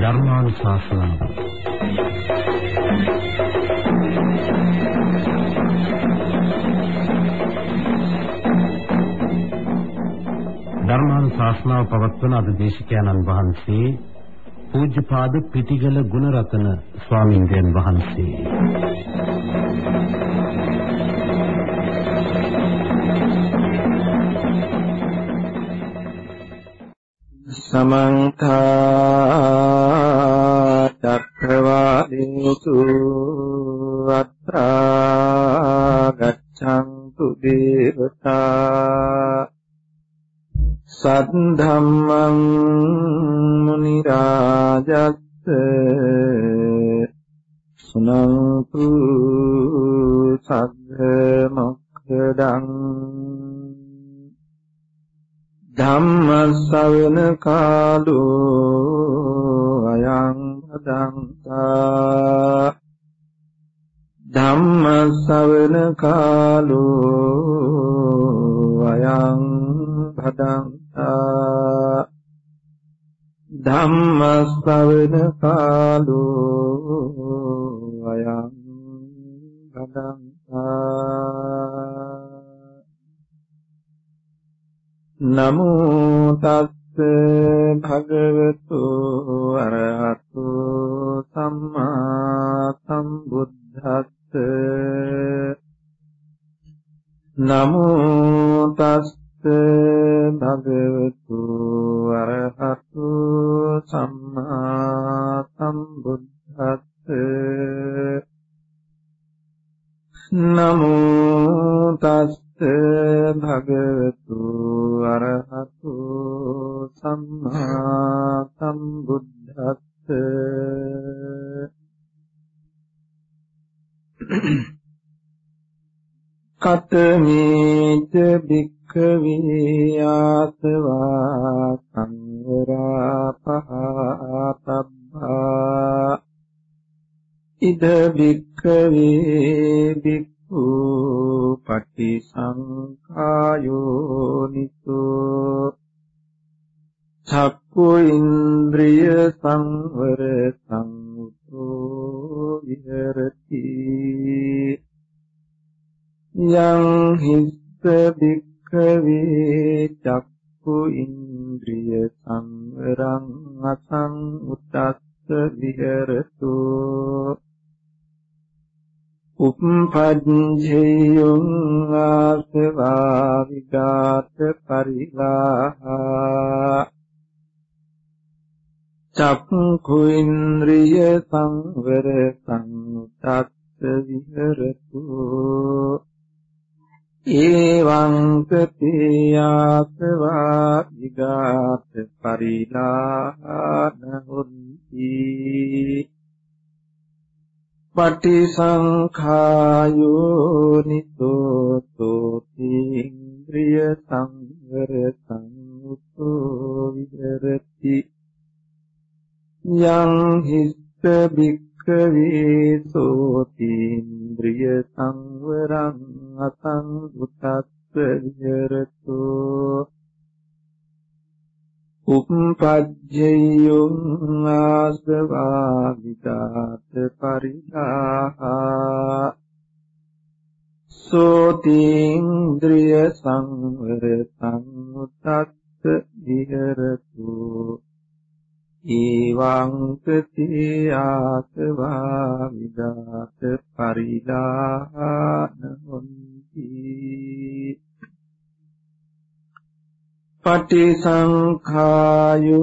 ධර්මානුශාසනාව. ධර්මානුශාසනාව පවත්වන අද දේශකයන්න් වහන්සේ පූජ්‍යපාද පිටිගල ගුණරතන ස්වාමින්දයන් වහන්සේ. समन्था කතමේච භික්ඛවේ ආසවා සංවරා පහතබ්බා ඉද භික්ඛවේ 参加。හොಂತಿ පටි සංඛායෝ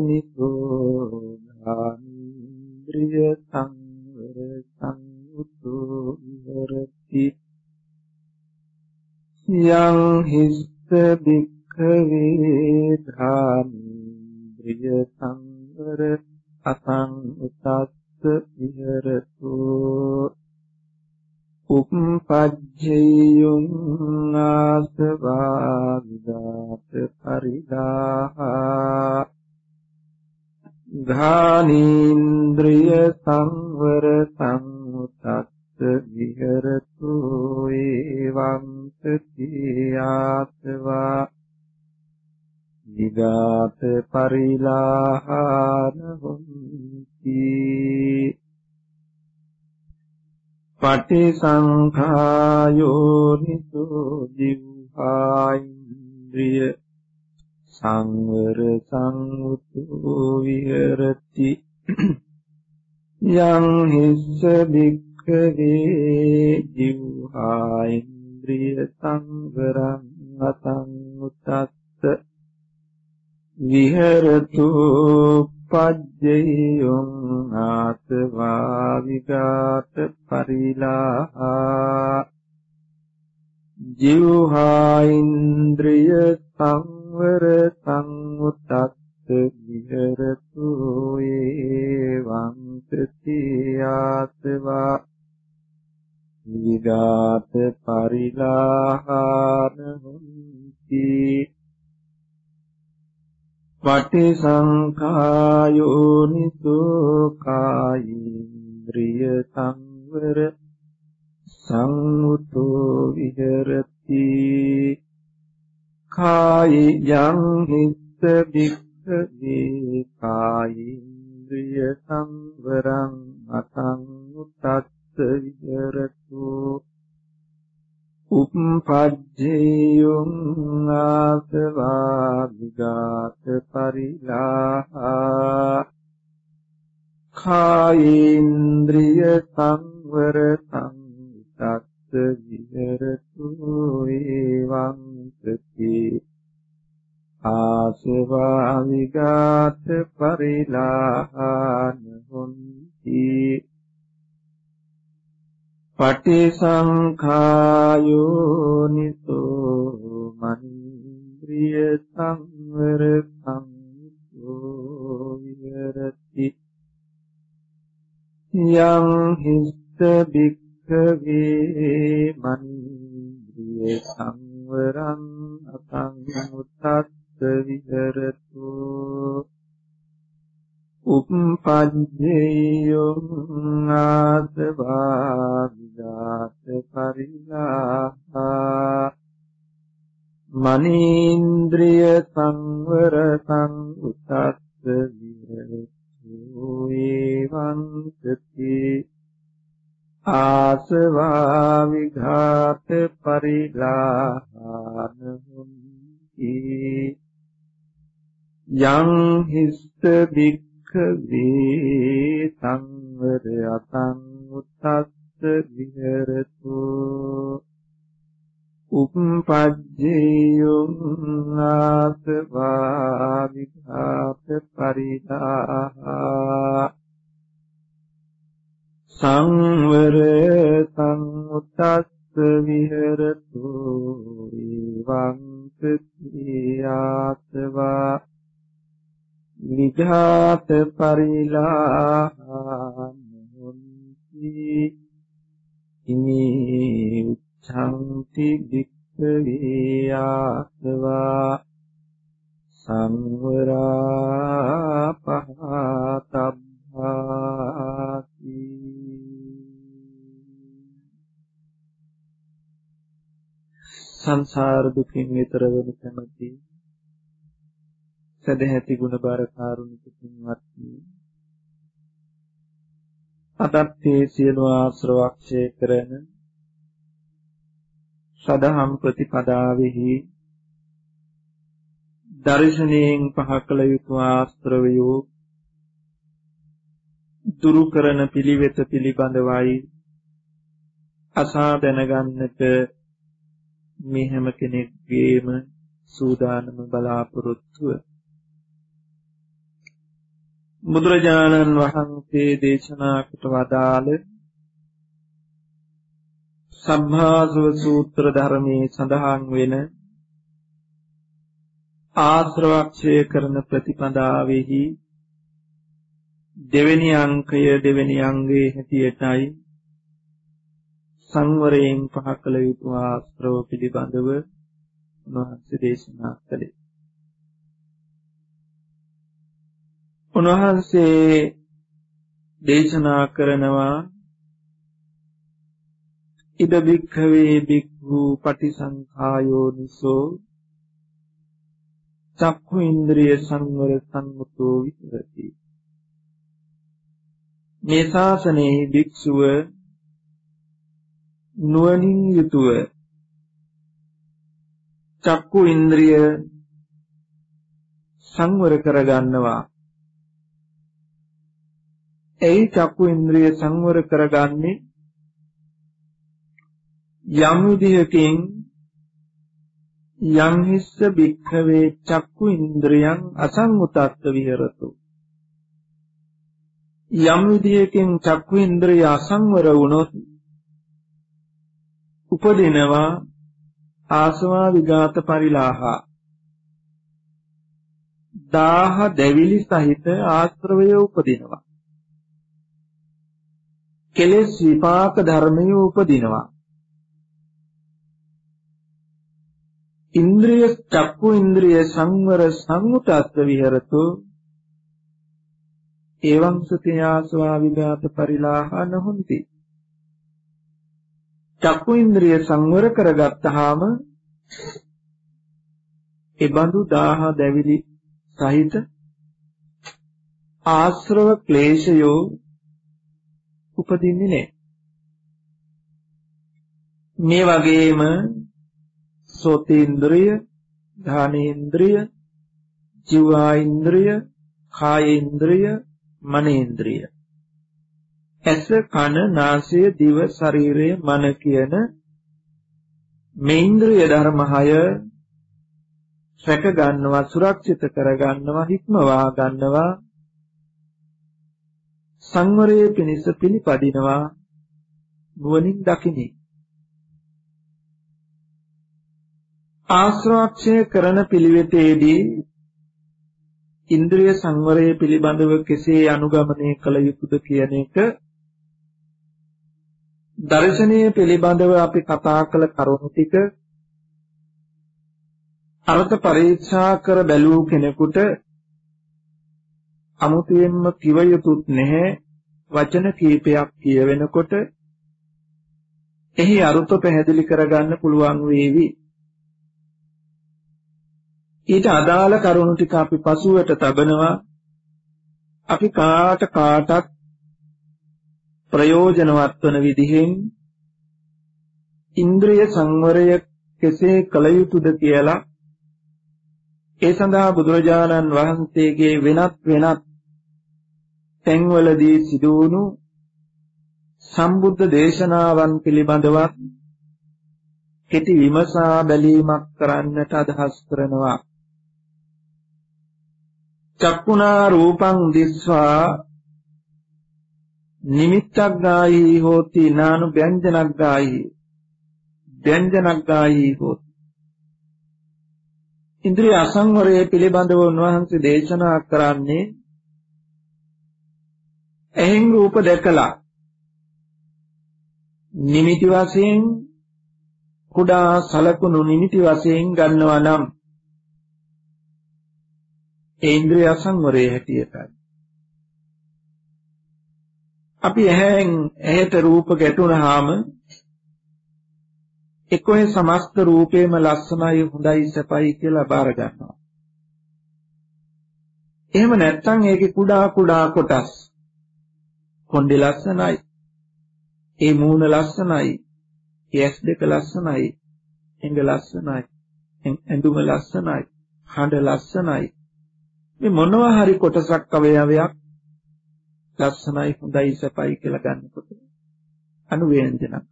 නිකෝ ධාන්ද්‍රිය සංවර සංඋතෝ විහෙරති යං හිස්ස භික්ඛවේ ධාන්ද්‍රිය සංවර අසං උතස්ස විහෙරතෝ. උප්පජ්ජේයං ආසවාගත පරිදාහා ඝානීන්ද්‍රිය සංවර සංඋතත් විහෙරතු එවං සතිආත්වා විගත පරිලාහන හොන්ති පටිසංඛායෝ නිසෝ දිව්හායින්ද්‍රිය සංවර සංඋතු විහෙරති යං හිස්ස භික්ඛවේ ජීවහායින්ද්‍රිය සංවරං අතං උත්තත් විහෙරතු පජ්ජේයං ආත්වා විගාත පරිලාහා ජීවහායින්ද්‍රිය සංවර සංඋත්තත් විහෙරතු ඒවං තතියාතවා විගාත පරිලාහාන හොಂತಿ පටිසංඛායෝ නිසෝ කායින්ද්‍රිය සංවර සංඋතෝ විහෙරති. කායි යං හිස්ස භික්ඛවේ කායින්ද්‍රිය සංවරං අතං උත්තත් විහෙරතු. උප්පජ්ජේයුං ආසවා විගාත පරිලාහා කායේන්ද්‍රිය සංවර සංතත් විහෙරතු එවං සති ආසවා විගාත පරිලාහාන හොಂತಿ පටිසංඛායෝ නිසෝ මන්ද්‍රිය සංවර සංසෝ විහෙරති යං හිස්ස භික්ඛවේ මන්ද්‍රිය සංවරං අතං උත්තත් විහෙරතු. උප්පජ්ජේයං ආසවා විදාත පරිලාහා මනීන්ද්‍රිය සංවර සංඋතත් විහෙරතු එවං සති ආසවා විඝාත පරිලාහාන හොಂತಿ යං හිස්ස බික් භික්ඛවේ සංවර අතං උත්තස්ස විහෙරතු। උප්පජ්ජේයුං ආසවා විඝාත පරිදාහා। සංවර සංඋත්තස්ස විහෙරතු। එවං සතියාත්වා විඝාත පරිලාහාන්ති ඉමේ උච්ඡන්ති වික්ඛවේ ආසවා සංවරා පහතබ්බාති සංසාර දුකින් ඈතර වන කැමැති සදැහැති ගුණබර කාරුණික පින්වත්නි අදත් මේ සියලු ආශ්‍රවක්ෂය කරන සදහම් ප්‍රතිපදාවෙහි දර්ශනයෙන් පහ කළ යුතු ආශ්‍රවයෝ දුරු කරන පිළිවෙත පිළිබඳවයි අසා දැනගන්නට මේ හැම කෙනෙක්ගේම සූදානම බලාපොරොත්තුව. බුදුරජාණන් වහන්සේ දේශනා කොට වදාළ සම්භාසව සූත්‍ර ධර්මයේ සඳහන් වෙන ආශ්‍රවක්ෂය කරන ප්‍රතිපදාවෙහි දෙවෙනි අංකය දෙවෙනි අංගයේ හැටියටයි සංවරයෙන් පහ කළ යුතු ආශ්‍රව පිළිබඳව උන්වහන්සේ දේශනා කළේ. උන්වහන්සේ දේශනා කරනවා ඉද බික්ඛවේ බික්ඛු පටිසංඛායෝ නිසෝ චක්ඛු ඉන්ද්‍රිය සංවර සම්මුතෝ විහෙරති. මේ ශාසනයේ භික්ෂුව නුවණින් යුතුව චක්කු ඉන්ද්‍රිය සංවර කරගන්නවා. ඒ චක්කු ඉන්ද්‍රිය සංවර කරගන්නේ යම් විදිහකින් යම් හිස්ස භික්ඛවේ චක්කු ඉන්ද්‍රියං අසංඋතත්ත විහෙරතු. යම් විදිහකින් චක්කු ඉන්ද්‍රිය අසංවර වුණොත් උපදිනවා ආසවා විගාත පරිලාහ. දාහ දැවිලි සහිත ආශ්‍රවය උපදිනවා. කෙලෙස් විපාක ධර්මය උපදිනවා. ඉන්ද්‍රිය චක්කු ඉන්ද්‍රිය සංවර සංඋතස්ස විහෙරතු. එවං සුඛයාස්වා විගාත පරිලාහ නහොಂತಿ චක්කු ඉන්ද්‍රිය සංවර කරගත්තාම ඒ බඳු දාහ දැවිලි සහිත ආශ්‍රව ක්ලේශයෝ උපදින්නේ නැහැ. මේ වගේම සෝතේන්ද්‍රය, ධානේන්ද්‍රය, ජීවාඉන්ද්‍රය, කායේන්ද්‍රය, මනේන්ද්‍රය ඇස කන නාසය දිව ශරීරය මන කියන මේ ඉන්ද්‍රිය ධර්ම 6 රැක ගන්නවා සුරක්ෂිත කර ගන්නවා හික්මවා ගන්නවා සංවරයේ පිණිස පිළිපදිනවා. නුවණින් දකිනි ආශ්‍රාක්ෂය කරන පිළිවෙතේදී ඉන්ද්‍රිය සංවරය පිළිබඳව කෙසේ අනුගමනය කළ යුතුද කියන එක දර්ශනීය පිළිබඳව අපි කතා කළ කරුණු ටික අර්ථ පරීක්ෂා කර බැලූ කෙනෙකුට අමුතුවෙන්ම කිව යුතුත් නැහැ වචන කීපයක් කියවෙනකොට එහි අරුත පැහැදිලි කරගන්න පුළුවන් වේවි. ඊට අදාළ කරුණු ටික අපි පසුවට තබනවා. අපි කාට කාටත් ප්‍රයෝජනවත් වන විදිහෙන් ඉන්ද්‍රිය සංවරය කෙසේ කළ යුතුද කියලා ඒ සඳහා බුදුරජාණන් වහන්සේගේ වෙනත් වෙනත් තැන්වලදී සිදුවුණු සම්බුද්ධ දේශනාවන් පිළිබඳවත් කෙටි විමසා බැලීමක් කරන්නට අදහස් කරනවා. චක්කුණා රූපං දිස්වා නිමිත්තක් ගායි හෝති නානු ව්‍යංජනක් ගායි ව්‍යංජනක් ගායි හෝති. ඉන්ද්‍රිය අසංවරයේ පිළිබඳව උන්වහන්සේ දේශනා කරන්නේ එහෙන් රූප දැකලා නිමිති වශයෙන් කුඩා සලකුණු නිමිති වශයෙන් ගන්නවා නම් ඒ ඉන්ද්‍රිය අසංවරයේ හැටියටයි අපි ඇහෙන් ඇහෙට රූප ගැටුණාම එක්කෝේ සමස්ත රූපේම ලස්සනයි හොඳයි සැපයි කියලා බාර ගන්නවා. එහෙම නැත්නම් ඒකේ කුඩා කුඩා කොටස් කොණ්ඩේ ලස්සනයි. ඒ මූණ ලස්සනයි. ඒ ඇස් දෙක ලස්සනයි. එඟ ලස්සනයි. ඇඳුම ලස්සනයි. හඬ ලස්සනයි. මේ මොනවා හරි කොටසක් අවයවයක් ලස්සනයි හොඳයි සපයි කියලා ගන්නකොට අනුවේදනක්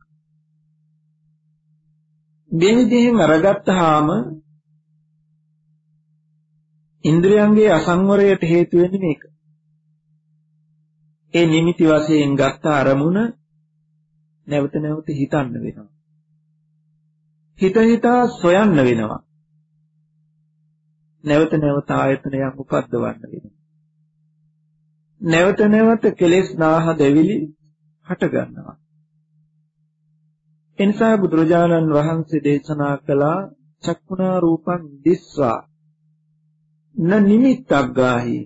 මේ විදිහෙන් අරගත්තාම ඉන්ද්‍රියන්ගේ අසංවරයට හේතු වෙන්නේ මේක. ඒ නිමිති වශයෙන් ගත්ත අරමුණ නැවත නැවත හිතන්න වෙනවා. හිත හිතා සොයන්න වෙනවා. නැවත නැවත ආයතනයක් උපද්දවන්න වෙනවා. නැවත නැවත කෙලෙස් නාහ දෙවිලි හට ගන්නවා. එනිසා බුදුරජාණන් වහන්සේ දේශනා කළා චක්කුණා රූපං දිස්වා න නිමිත්තක් ගාහි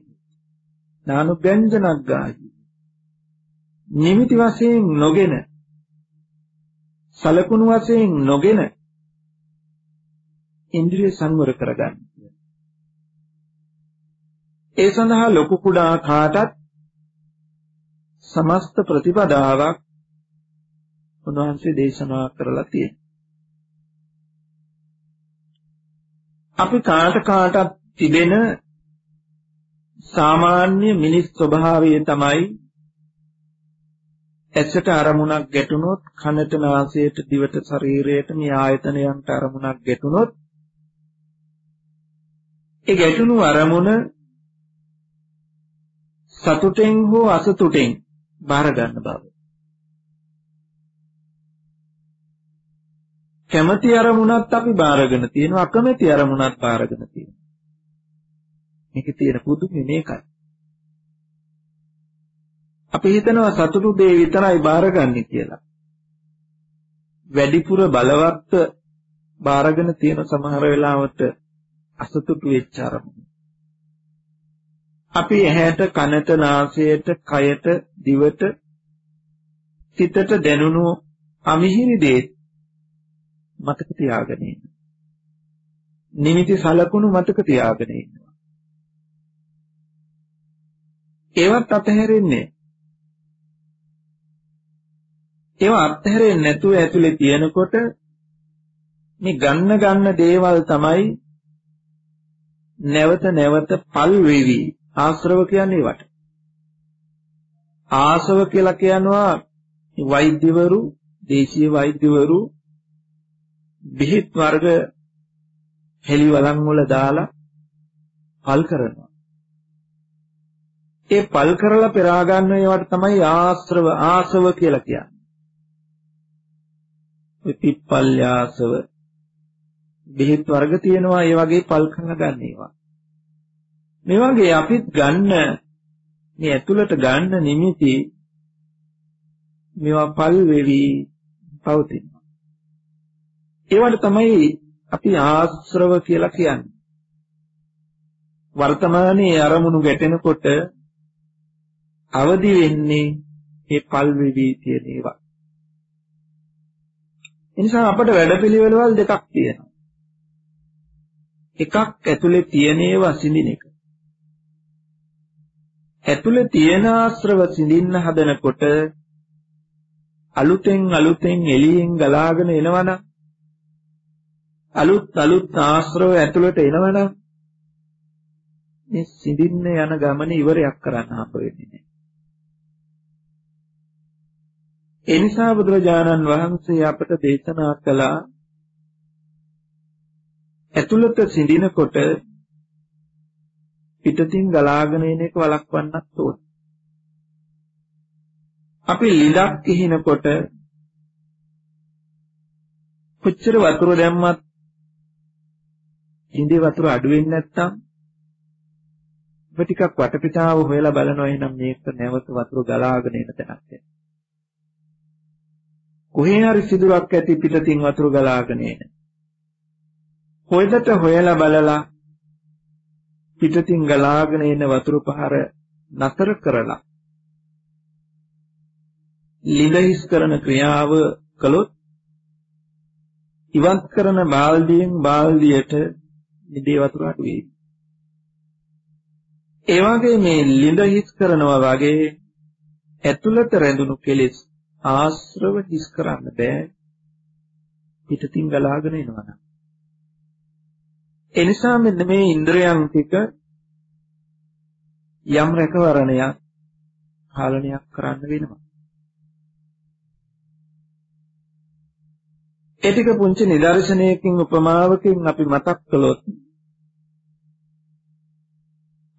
නානු ව්‍යංජනක් ගාහි නිමිති වශයෙන් නොගෙන සලකුණු වශයෙන් නොගෙන ඉන්ද්‍රිය සංවර කරගන්න. ඒ සඳහා ලොකු කුඩා කාටත් සමස්ත ප්‍රතිපදාවක් උන්වහන්සේ දේශනා කරලා තියෙනවා. අපි කාට කාටත් තිබෙන සාමාන්‍ය මිනිස් ස්වභාවය තමයි ඇසට අරමුණක් ගැටුනොත් කනට නාසයට දිවට ශරීරයට මේ ආයතනයන්ට අරමුණක් ගැටුනොත් ඒ ගැටුණු අරමුණ සතුටෙන් හෝ අසතුටෙන් බාර ගන්න බව. කැමැති අරමුණත් අපි බාරගෙන තියෙනවා අකමැති අරමුණත් බාරගෙන තියෙනවා. මේකේ තියෙන පුදුමය මේකයි. අපි හිතනවා සතුටු දේ විතරයි බාරගන්නේ කියලා. වැඩිපුර බලවත් බාරගෙන තියෙන සමහර වෙලාවට අසතුටු වෙච්ච අරමුණ. අපි ඇහැට කනට නාසයට කයට දිවට සිතට දැනුණු අමිහිරි දේ මතක තියාගෙන ඉන්න. නිමිති සලකුණු මතක තියාගෙන ඉන්නවා. ඒවත් අතහැරෙන්නේ. ඒවා අත්හැරෙන්නේ නැතුව ඇතුලේ තියෙනකොට මේ ගන්න ගන්න දේවල් තමයි නැවත නැවත පල් වෙවි ආශ්‍රව කියන්නේ වට. ආසව කියලා කියනවා වෛද්‍යවරු දේශීය වෛද්‍යවරු බෙහෙත් වර්ග හෙලි වලන් වල දාලා පල් කරනවා. ඒ පල් කරලා පෙරා ගන්න ඒවට තමයි ආශ්‍රව ආසව කියලා කියන්නේ. පිප්පල්යාසව බෙහෙත් වර්ග තියෙනවා ඒ වගේ පල් කරලා ගන්න ඒවා. මේ වගේ අපිත් ගන්න මේ ඇතුළට ගන්න නිමිති මේවා පල් වෙවි පවතිනවා. ඒවට තමයි අපි ආශ්‍රව කියලා කියන්නේ. වර්තමානයේ අරමුණු ගැටෙනකොට අවදි වෙන්නේ මේ පල් වෙවි තියෙන ඒවා. එනිසා අපට වැඩපිළිවෙළවල් දෙකක් තියෙනවා. එකක් ඇතුලේ තියෙන ඒවා සිඳින එක. ඇතුලේ තියෙන ආශ්‍රව සිඳින්න හදනකොට අලුතෙන් අලුතෙන් එළියෙන් ගලාගෙන එනවනම් අලුත් අලුත් ආශ්‍රව ඇතුළට එනවනම් මේ සිඳින්න යන ගමන ඉවරයක් කරන්න හම්බ වෙන්නේ නැහැ. ඒ නිසා බුදුරජාණන් වහන්සේ අපට දේශනා කළා ඇතුළත සිඳිනකොට පිටතින් ගලාගෙන එන එක වළක්වන්නත් ඕන. අපි ලිඳක් කිහිනකොට කොච්චර වතුර දැම්මත් ඉන්දිය වතුර අඩු වෙන්නේ නැත්නම් ඔබ ටිකක් වටපිටාව හොයලා බලනවා එහෙනම් මේක නැවත වතුර ගලාගෙන එන තැනක් කොහේ හරි සිදුරක් ඇති පිටතින් වතුර ගලාගෙන එන. හොයදට හොයලා බලලා පිටතින් ගලාගෙන එන වතුර පහර නතර කරලා ලිඳ හිස් කරන ක්‍රියාව කළොත් ඉවත් කරන බාල්දියෙන් බාල්දියට නිදේ වතුර අඩු වෙයි. ඒ වගේ මේ ලිඳ හිස් කරනවා වගේ ඇතුළත රැඳුණු කෙලෙස් ආශ්‍රව හිස් කරන්න බෑ පිටතින් ගලාගෙන එනවා. එනිසා මෙන්න මේ ඉන්ද්‍රයන් ටික යම් රැකවරණයක් පාලනයක් කරන්න වෙනවා. ඒ ටික පුංචි නිදර්ශනයකින් උපමාවකින් අපි මතක් කළොත්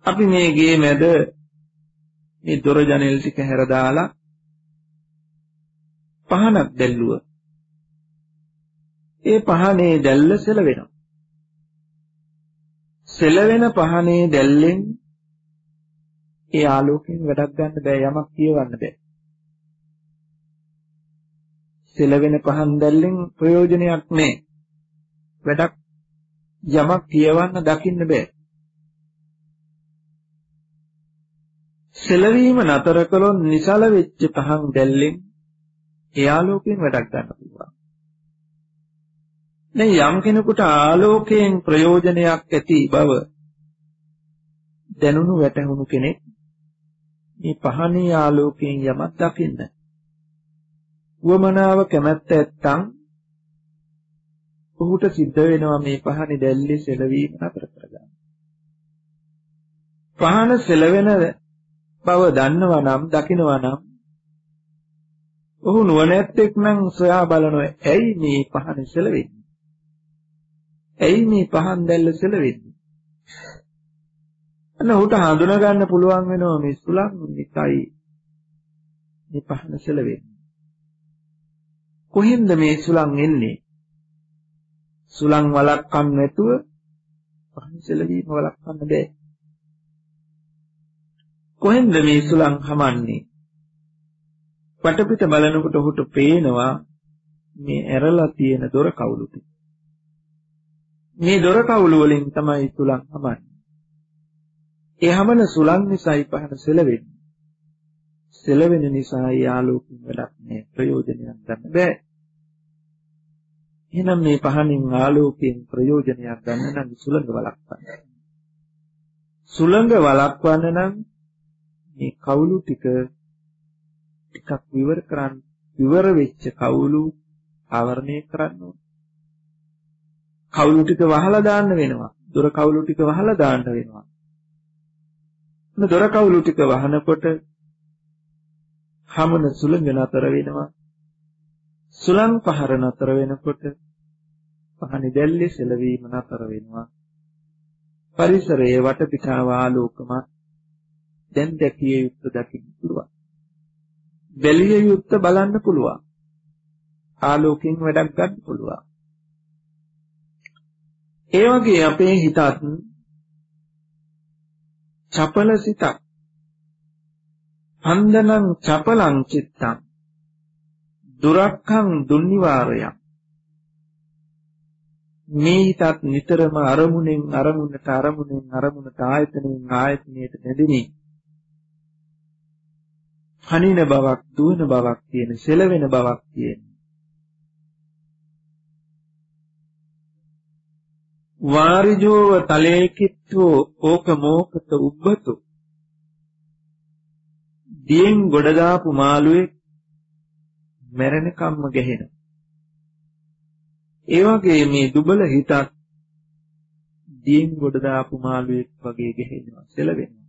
අපි මේ ගේ මැද මේ දොර ජනෙල් ටික හැර දාලා පහනක් දැල්ලුව. ඒ පහනේ දැල්ල සෙලවෙනවා. සෙලවෙන පහනේ දැල්ලෙන් ඒ ආලෝකයෙන් වැඩක් ගන්න බෑ යමක් කියවන්න බෑ. සෙලවෙන පහන් දැල්ලෙන් ප්‍රයෝජනයක් නෑ. වැඩක් යමක් කියවන්න දකින්න බෑ. සෙලවීම නතර කළොත් නිසල වෙච්ච පහන් දැල්ලෙන් ඒ ආලෝකයෙන් වැඩක් ගන්න පුළුවන්. දැන් යම් කෙනෙකුට ආලෝකයෙන් ප්‍රයෝජනයක් ඇති බව දැනුණු වැටහුණු කෙනෙක් මේ පහනේ ආලෝකයෙන් යමක් දකින්න. උවමනාව කැමැත්ත ඇත්තම් ඔහුට සිද්ධ වෙනවා මේ පහනේ දැල්ලේ සෙලවීම නතර කරගන්න. පහන සෙලවෙන බව දන්නවා නම් දකිනවා නම් ඔහු නුවණැත්තෙක් නම් සොයා බලනවා ඇයි මේ පහන සෙලවෙන්නේ? ඇයි මේ පහන් දැල්ල සෙලවෙන්නේ? අන්න ඔහුට හඳුනා ගන්න පුළුවන් වෙනවා මේ සුලං නිසයි මේ පහන සෙලවෙන්නේ. කොහෙන්ද මේ සුලං එන්නේ? සුලං වළක්වන්න නැතුව පහන සෙලවීම වළක්වන්න බෑ. කොහෙන්ද මේ සුලං හමන්නේ? වටපිට බලනකොට ඔහුට පේනවා මේ ඇරලා තියෙන දොර කවුළු ටික. මේ දොර කවුළු වලින් තමයි සුලං හමන්නේ. ඒ හැමන සුලං නිසායි පහන සෙලවෙන්නේ. සෙලවෙන නිසා යාලෝකින් වැඩක් නෑ ප්‍රයෝජනයක් ගන්න බෑ. එහෙනම් මේ පහනින් ආලෝකයෙන් ප්‍රයෝජනයක් ගන්න නම් සුළඟ වළක්වන්න. සුළඟ වළක්වන්න නම් මේ කවුළු ටික ටිකක් විවර කරන්න විවර වෙච්ච කවුළු ආවරණය කරන්න ඕන. කවුළු ටික වහලා දාන්න වෙනවා. දොර කවුළු ටික වහලා දාන්න වෙනවා. මේ දොර කවුළු ටික වහනකොට හමන සුළඟ නතර වෙනවා. සුළං පහර නතර වෙනකොට පහනි දැල්ලේ සෙලවීම නතර වෙනවා. පරිසරයේ වටපිටාව ආලෝකමත් දැන් දැකිය යුත්ත දකින්න පුළුවන්. බැලිය යුත්ත බලන්න පුළුවන්. ආලෝකයෙන් වැඩක් ගන්න පුළුවන්. ඒ වගේ අපේ හිතත් චපල සිතක් හන්දනං චපලං චිත්තං දුරක්ඛං දුන්නිවාරයං මේ හිතත් නිතරම අරමුණෙන් අරමුණට අරමුණෙන් අරමුණට ආයතනෙන් ආයතනයට නැදෙමි හනින බවක් දුවන බවක් තියෙන සෙලවෙන බවක් තියෙන. වාරිජෝව තලේකිත්වෝ ඕක මෝකත උබ්බතු. දියෙන් ගොඩ දාපු මාළුවෙක් මැරෙනකම්ම ගැහෙනවා ඒ වගේ මේ දුබල හිතත් දියෙන් ගොඩ දාපු මාළුවෙක් වගේ ගැහෙනවා සෙලවෙනවා.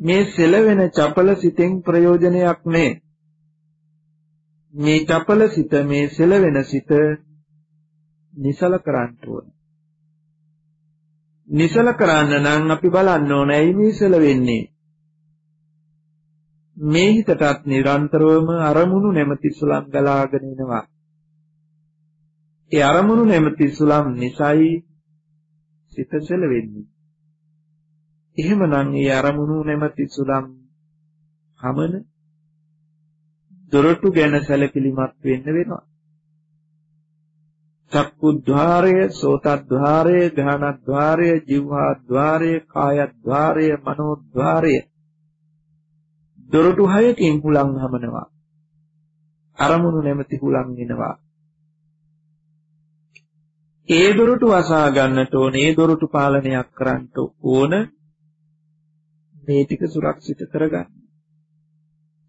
මේ සෙලවෙන චපල සිතෙන් ප්‍රයෝජනයක් නැහැ. මේ චපල සිත මේ සෙලවෙන සිත නිසල කරන්න ඕන. නිසල කරන්න නම් අපි බලන්න ඕන ඇයි මේ සෙලවෙන්නේ? මේ හිතටත් නිරන්තරවම අරමුණු නැමැති සුලම් ගලාගෙන එනවා. ඒ අරමුණු නැමැති සුලම් නිසයි සිත සෙලවෙන්නේ. එහෙමනම් ඒ අරමුණු නැමැති සුලම් හමන දොරටු ගැන සැලකිලිමත් වෙන්න වෙනවා. චක්කුද්්වාරය, සෝතද්්වාරය, ගානද්්වාරය, જીවහාද්්වාරය, කායද්්වාරය, මනෝද්්වාරය දොරටු හයකින් හුලං හමනවා. අරමුණු නැමැති හුලං එනවා. ඒ දොරටු අසා ගන්නට ඕන, ඒ දොරටු පාලනයක් කරන්නට ඕන මේ ටික සුරක්ෂිත කරගන්න.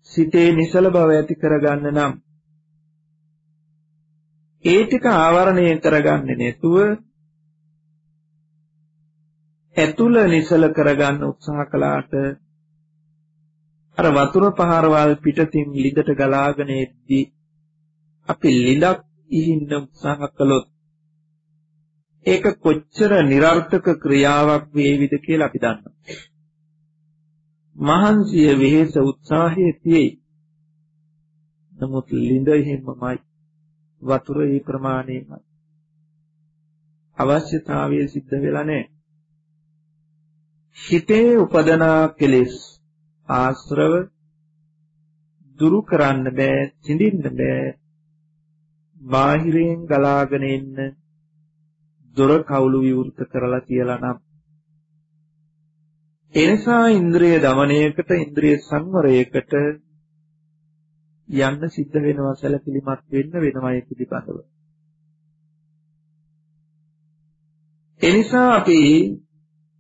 සිතේ නිසල බව ඇති කරගන්න නම් ඒ ටික ආවරණය කරගන්නේ නැතුව ඇතුළ නිසල කරගන්න උත්සාහ කළාට අර වතුර පහරවල් පිටතින් ලිඳට ගලාගෙන එද්දී අපි ලිඳක් ඉහින්න උත්සාහ කළොත් ඒක කොච්චර નિરර්ථක ක්‍රියාවක් වේවිද කියලා අපි දන්නවා. මහන්සිය වෙහෙස උත්සාහයේ තියෙයි. නමුත් ලිඳ එහෙමමයි. වතුර ඒ ප්‍රමාණයමයි. අවශ්‍යතාවය සිද්ධ වෙලා නැහැ. හිතේ උපදනා කෙලෙස් ආශ්‍රව දුරු කරන්න බෑ, සිඳින්න බෑ. බාහිරයෙන් ගලාගෙන එන්න දොර කවුළු විවෘත කරලා කියලා නම් එනිසා ඉන්ද්‍රිය দমনයකට ඉන්ද්‍රිය සංවරයකට යන්න සිද්ධ වෙනවා සැලකිලිමත් වෙන්න වෙනවයි පිළිබඳව. එනිසා අපි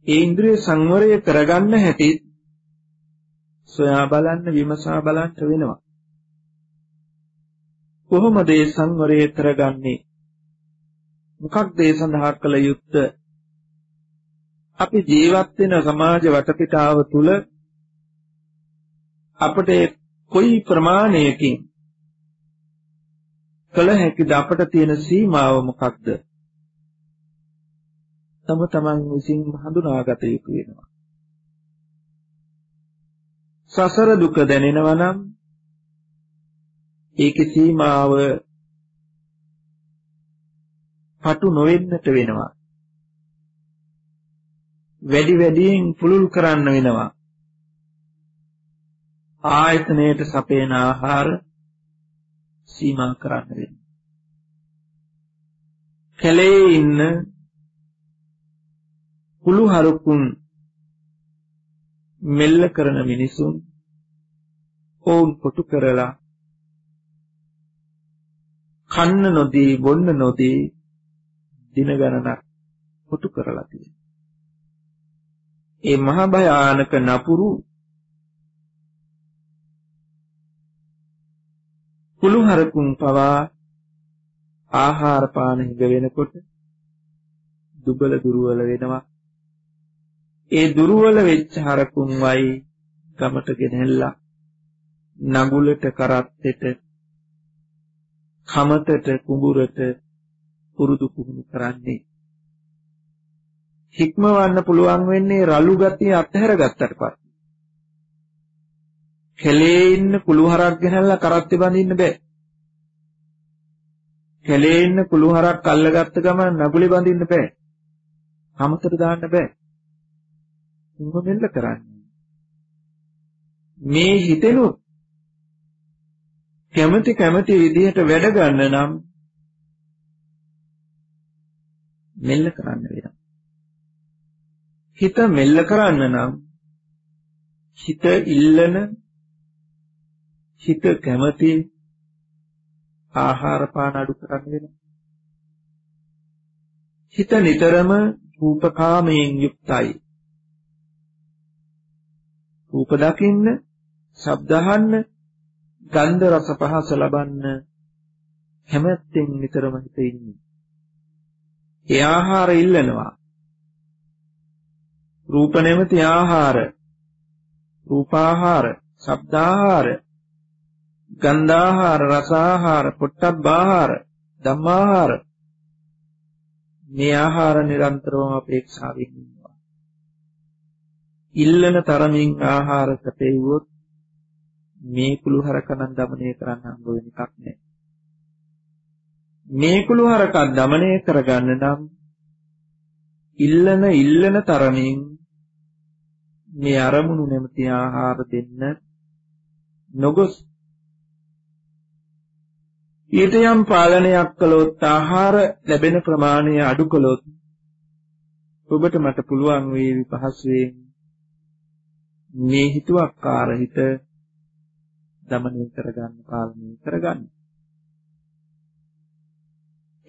ඒ ඉන්ද්‍රිය සංවරය කරගන්න හැටි සොයා බලන්න විමසා බලන්න වෙනවා. කොහොමද ඒ සංවරය කරගන්නේ? මොකක්ද ඒ සඳහා කළ යුත්තේ? අපි ජීවත් වෙන සමාජ වටපිටාව තුළ අපට කොයි ප්‍රමාණයකින් කළ හැකිද අපට තියෙන සීමාව මොකක්ද? තම තමන් විසින් හඳුනාගත යුතු වෙනවා. සසර දුක දැනෙනවා නම් ඒකේ සීමාව පටු නොවෙන්නට වෙනවා. වැඩි වැඩියෙන් පුළුල් කරන්න වෙනවා. ආයතනයේට සපේන ආහාර සීමා කරන්න වෙනවා. කැලේ ඉන්න කුළු හරුකුන් මෙල්ල කරන මිනිසුන් ඔවුන් කොටු කරලා කන්න නොදී බොන්න නොදී දින ගණනක් කොටු කරලා තියෙනවා. ඒ මහ භයානක නපුරු කුළු හරකුන් පවා ආහාර පාන හිඟ වෙනකොට දුබල දුර්වල වෙනවා. ඒ දුර්වල වෙච්ච හරකුන් වයි ගමට ගෙනහැල්ලා නගුලට කරත්තෙට කමතට කුඹුරට පුරුදු පුහුණු කරන්නේ හික්මවන්න පුළුවන් වෙන්නේ රළු ගතිය අත්හැර ගත්තට පස්සේ. කෙලේ ඉන්න කුළුහරක් ගෙනල්ලා කරත්තේ බඳින්න බෑ. කෙලේ ඉන්න කුළුහරක් අල්ලගත්ත ගමන් නගුලේ බඳින්න බෑ. කමතට දාන්න බෑ. උඹ මෙල්ල කරන්නේ. මේ හිතෙනු කැමැති කැමැති විදිහට වැඩ ගන්න නම් මෙල්ල කරන්න වෙනවා. හිත මෙල්ල කරන්න නම් හිත ඉල්ලන හිත කැමති ආහාර පාන අඩු කරන්න වෙනවා. හිත නිතරම රූපකාමයෙන් යුක්තයි. රූප දකින්න, ශබ්ද අහන්න, ගන්ධ රස පහස ලබන්න හැමැත්තෙන් නිතරම හිත ඉන්නේ. ඒ ආහාර ඉල්ලනවා. රූප නැමැති ආහාර රූපාහාර ශබ්දාහාර ගන්ධාහාර රසාහාර පොට්ටබ්බාහාර ධම්මාහාර. මේ ආහාර නිරන්තරවම අපේක්ෂාවෙන් ඉන්නවා. ඉල්ලන තරමින් ආහාර සැපෙව්වොත් මේ කුළුහරකනම් দমনය කරන්න හම්බ වෙන එකක් නෑ. මේ කුළුහරකක් দমনය කරගන්න නම් ඉල්ලන ඉල්ලන තරමින් මේ අරමුණු නැමැති ආහාර දෙන්න නොගොස් ඊට යම් පාලනයක් කළොත් ආහාර ලැබෙන ප්‍රමාණය අඩු කළොත් ඔබට මට පුළුවන් වේවි පහසුවෙන් මේ හිතුවක්කාර හිත දමනය කරගන්න පාලනය කරගන්න.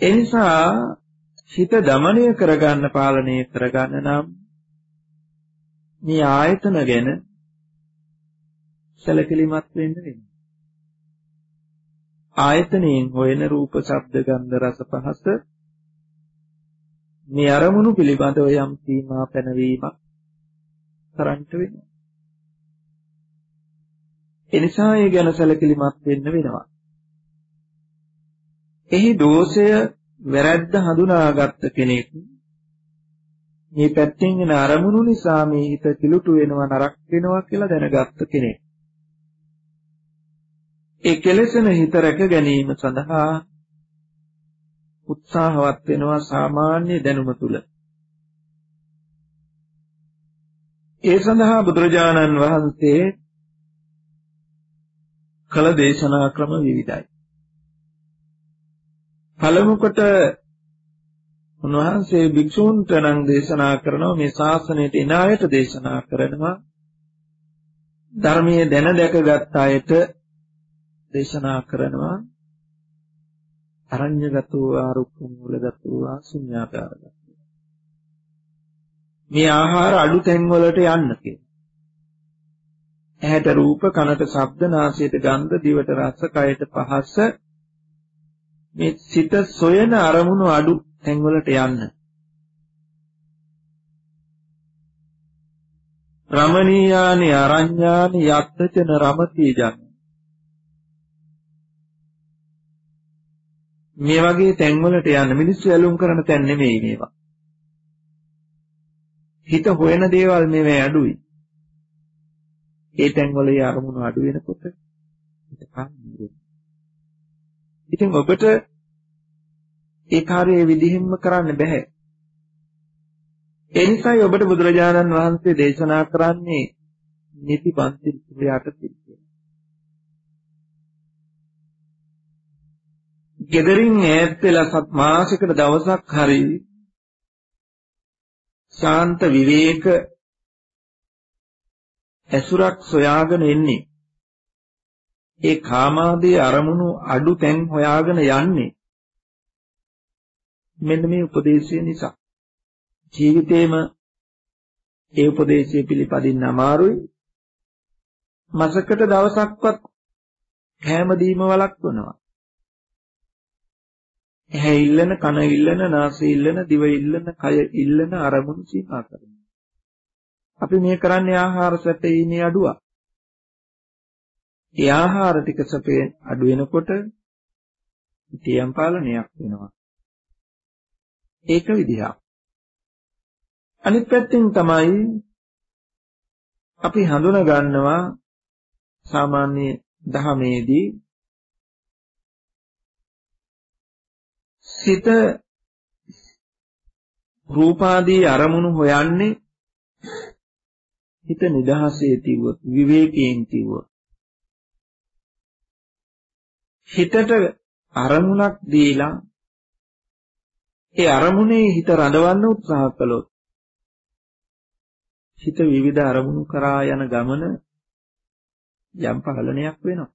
එනිසා හිත දමනය කරගන්න පාලනය කරගන්න නම් මේ ආයතන ගැන සැලකිලිමත් වෙන්න වෙනවා. ආයතනයෙන් හොයන රූප, ශබ්ද, ගන්ධ, රස, පහස මේ අරමුණු පිළිබඳව යම් සීමා පැනවීමක් කරන්ට වෙනවා. එනිසා ඒ ගැන සැලකිලිමත් වෙන්න වෙනවා. එහි දෝෂය වැරැද්ද හඳුනාගත්ත කෙනෙක් මේ පැත්තෙන් එන අරමුණු නිසා මේ හිත කිලුටු වෙනවා නරක වෙනවා කියලා දැනගත්ත කෙනෙක්. ඒ කෙලෙසන හිත රැක ගැනීම සඳහා උත්සාහවත් වෙනවා සාමාන්‍ය දැනුම තුල. ඒ සඳහා බුදුරජාණන් වහන්සේ කළ දේශනා ක්‍රම විවිධයි. පළමු කොට උන්වහන්සේ භික්ෂූන්ට නම් දේශනා කරනවා මේ ශාසනයට එන අයට දේශනා කරනවා. ධර්මයේ දැන දැකගත් අයට දේශනා කරනවා. අරඤ්‍යගතෝ ආරුක්ඛ මූලගතෝ ආසුඤ්ඤාකාරගතෝ මේ ආහාර අඩු තැන් වලට යන්න කියලා. ඇහැට රූප, කනට ශබ්ද, නාසයට ගන්ධ, දිවට රස, කයට පහස මේ සිත සොයන අරමුණු අඩු තැන් වලට යන්න. රමණීයානි අරඤ්ඤානි යත්තචන රමති ජන මේ වගේ තැන් වලට යන්න මිනිස්සු ඇලුම් කරන තැන් නෙමෙයි මේවා. හිත හොයන දේවල් මේවා අඩුයි ඒ තැන් වල අරමුණු අඩු වෙනකොට? හිත කන්නේ. ඉතින් ඔබට ඒ කාර්යය විදිහින්ම කරන්න බෑ ඒ නිසායි ඔබට බුදුරජාණන් වහන්සේ දේශනා කරන්නේ නිති පන්ති යටතේ ගෙදරින් ඈත් වෙලා සත් මාසයකට දවසක් හරි ශාන්ත විවේක ඇසුරක් සොයාගෙන එන්නේ. ඒ කාමාදී අරමුණු අඩු තැන් හොයාගෙන යන්නේ. මෙන්න මේ උපදේශය නිසා ජීවිතේම ඒ උපදේශය පිළිපදින්න අමාරුයි. මාසකට දවසක්වත් කෑම දීම වළක්වනවා. ඇහැ ඉල්ලන, කන ඉල්ලන, නාසය ඉල්ලන, දිව ඉල්ලන, කය ඉල්ලන අරමුණු සීමා කරනවා. අපි මේ කරන්නේ ආහාර සැපීමේ අඩුවක්. ඒ ආහාර ටික සැපේ අඩු වෙනකොට තියම් පාලනයක් වෙනවා. ඒක විදිහක්. අනිත් පැත්තෙන් තමයි අපි හඳුනා ගන්නවා සාමාන්‍ය දහමේදී සිත රූපාදී අරමුණු හොයන්නේ හිත නිදහසේ තිව්වොත් විවේකයෙන් තිව්වොත් හිතට අරමුණක් දීලා ඒ අරමුණේ හිත රඳවන්න උත්සාහ කළොත් හිත විවිධ අරමුණු කරා යන ගමන යම් පහළනයක් වෙනවා.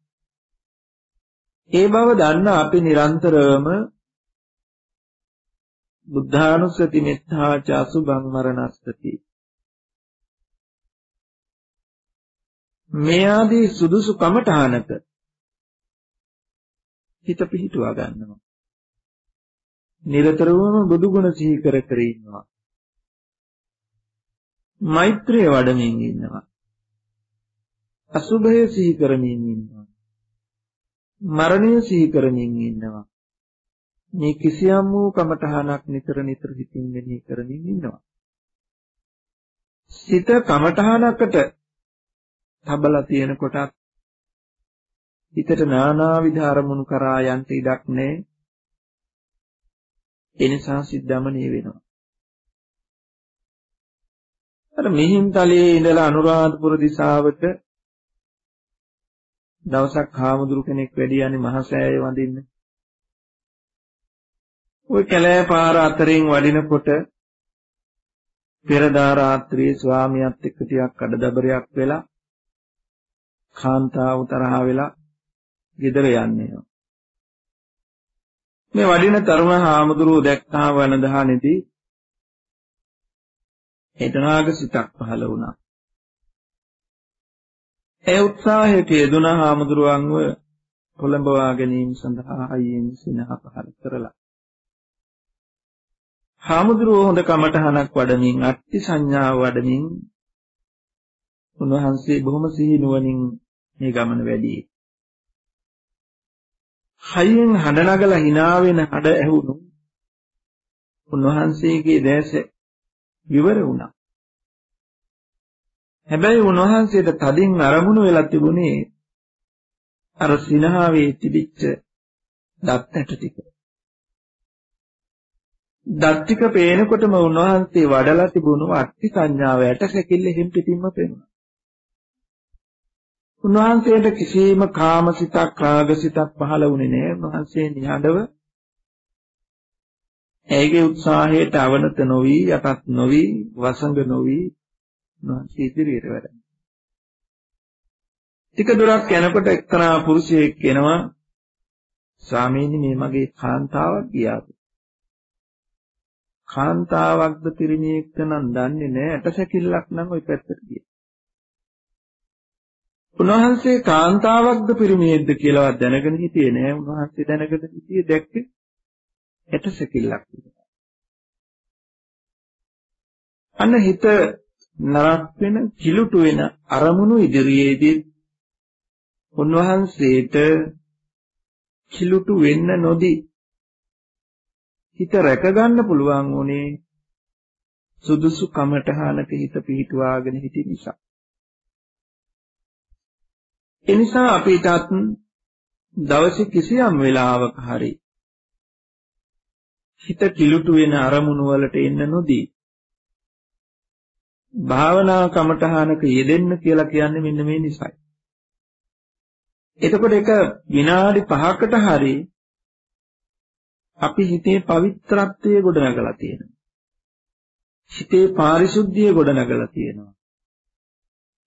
ඒ බව දන්න අපි නිරන්තරවම බුද්ධානුස්සති මෙත්තා චසුභං මරණස්සති මේ ආදී සුදුසු කමඨානක හිත පිහිටුවා ගන්නවා. නිරතරවම බුදු ගුණ සිහි කර කර ඉන්නවා. මෛත්‍රිය වඩමින් ඉන්නවා. අසුභය සිහි කරමින් ඉන්නවා. මරණය සිහි කරමින් ඉන්නවා. මේ කිසියම් වූ කමඨහනක් නිතර නිතර හිතින් මෙනෙහි කරමින් ඉන්නවා. සිත කමඨහනකට තබලා තියෙන කොටත් හිතට නානාවිධ අරමුණු කරා යන්න ඉඩක් නැහැ. ඒ නිසා සිද්ධාමණී වෙනවා. අර මිහින්තලයේ ඉඳලා අනුරාධපුර දිශාවට දවසක් හාමුදුරු කෙනෙක් වැඩි යන්නේ මහසෑය වඳින්න. ওই කැලෑ පාර අතරින් වඩිනකොට පෙරදා රාත්‍රියේ ස්වාමියාත් එක්ක ටිකක් අඩදබරයක් වෙලා කාන්තාව තරහ වෙලා ගෙදර යන්නේ. මේ වඩින තරුණ හාමුදුරුවෝ දැක්කා වනදහනේදී හිතනාග සිතක් පහළ වුණා. ඒ උත්සාහයට යෙදුණ හාමුදුරුවන්ව පොළඹවා ගැනීම සඳහා අයියෙන් සිනහ පහළ කරලා. හාමුදුරුවෝ හොඳ කමටහනක් වඩමින් අට්ටි සංඥාව වඩමින් උන්වහන්සේ බොහොම සිහි නුවණින් මේ ගමන වැඩි. හයියෙන් හඬ නගලා hina වෙන හඬ ඇහුණු උන්වහන්සේගේ දැස විවර වුණා. හැබැයි උන්වහන්සේට තදින් අරමුණු වෙලා තිබුණේ අර සිනහාවේ තිබිච්ච දත් ඇට ටික. දත් ටික පේනකොටම උන්වහන්සේ වඩලා තිබුණු අට්ටි සංඥාව ඇට සැකිල්ල හිම් පිටින්ම පේනවා. උන්වහන්සේට කිසිම කාමසිතක් රාගසිතක් පහළ වුණේ නැහැ. උන්වහන්සේ නිහඬව ඇයිගේ උත්සාහයට අවනත නොවි යටත් නොවි වසඟ නොවි උන්වහන්සේ ඉදිරියට වැඩ. ටික දුරක් යනකොට එක්තරා පුරුෂයෙක් එනවා ස්වාමීනි මේ මගේ කාන්තාවක් ගියාද? කාන්තාවක්ද පිරිමියෙක්ද නම් දන්නේ නැහැ ඇටසැකිල්ලක් නම් ওই පැත්තට ගියේ. උන්වහන්සේ කාන්තාවක්ද පිරිමියෙක්ද කියලාවත් දැනගෙන හිටියේ නෑ උන්වහන්සේ දැනගෙන හිටියේ දැක්කේ ඇටසැකිල්ලක් විතරයි. අන්න හිත නරක් වෙන කිලුටු වෙන අරමුණු ඉදිරියේදී උන්වහන්සේට කිලුටු වෙන්න නොදී හිත රැකගන්න පුළුවන් උනේ සුදුසු කමටහනක හිත පිහිටුවාගෙන සිටි නිසා. එනිසා අපිටත් දවසේ කිසියම් වෙලාවක හරි හිත කිලුටු වෙන අරමුණු වලට එන්න නොදී භාවනා කමටහනක යෙදෙන්න කියලා කියන්නේ මෙන්න මේ නිසයි. එතකොට එක විනාඩි 5කට හරි අපි හිතේ පවිත්‍රත්වය ගොඩනගලා තියෙනවා. හිතේ පාරිශුද්ධිය ගොඩනගලා තියෙනවා.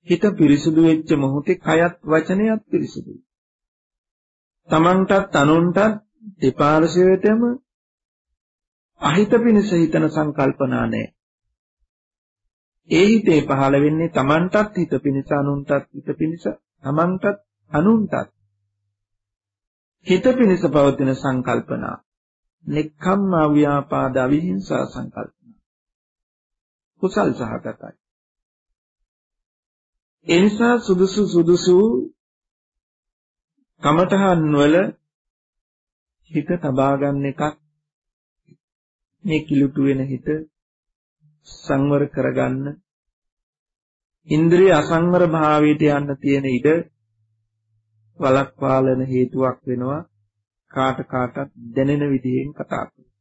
හිත පිරිසුදු වෙච්ච මොහොතේ කයත් වචනයත් පිරිසුදුයි. තමන්ටත් අනුන්ටත් දෙපාර්ශ්වයටම අහිත පිණිස හිතන සංකල්පනා නැහැ. ඒ හිතේ පහළ වෙන්නේ තමන්ටත් හිත පිණිස අනුන්ටත් හිත පිණිස තමන්ටත් අනුන්ටත් හිත පිණිස පවතින සංකල්පනා නෙක්ඛම්ම ව්‍යාපාද අවිහිංසා සංකල්පනා කුසල් සහගතයි ඒ නිසා සුදුසු සුදුසු කමඨහන් වල හිත තබා ගන්න එකක් මේ කිලුටු වෙන හිත සංවර කරගන්න ඉන්ද්‍රිය අසංවර භාවයට යන්න තියෙන ඉඩ වලක්වාලන හේතුවක් වෙනවා කාට කාටත් දැනෙන විදිහෙන් කතා කරනවා.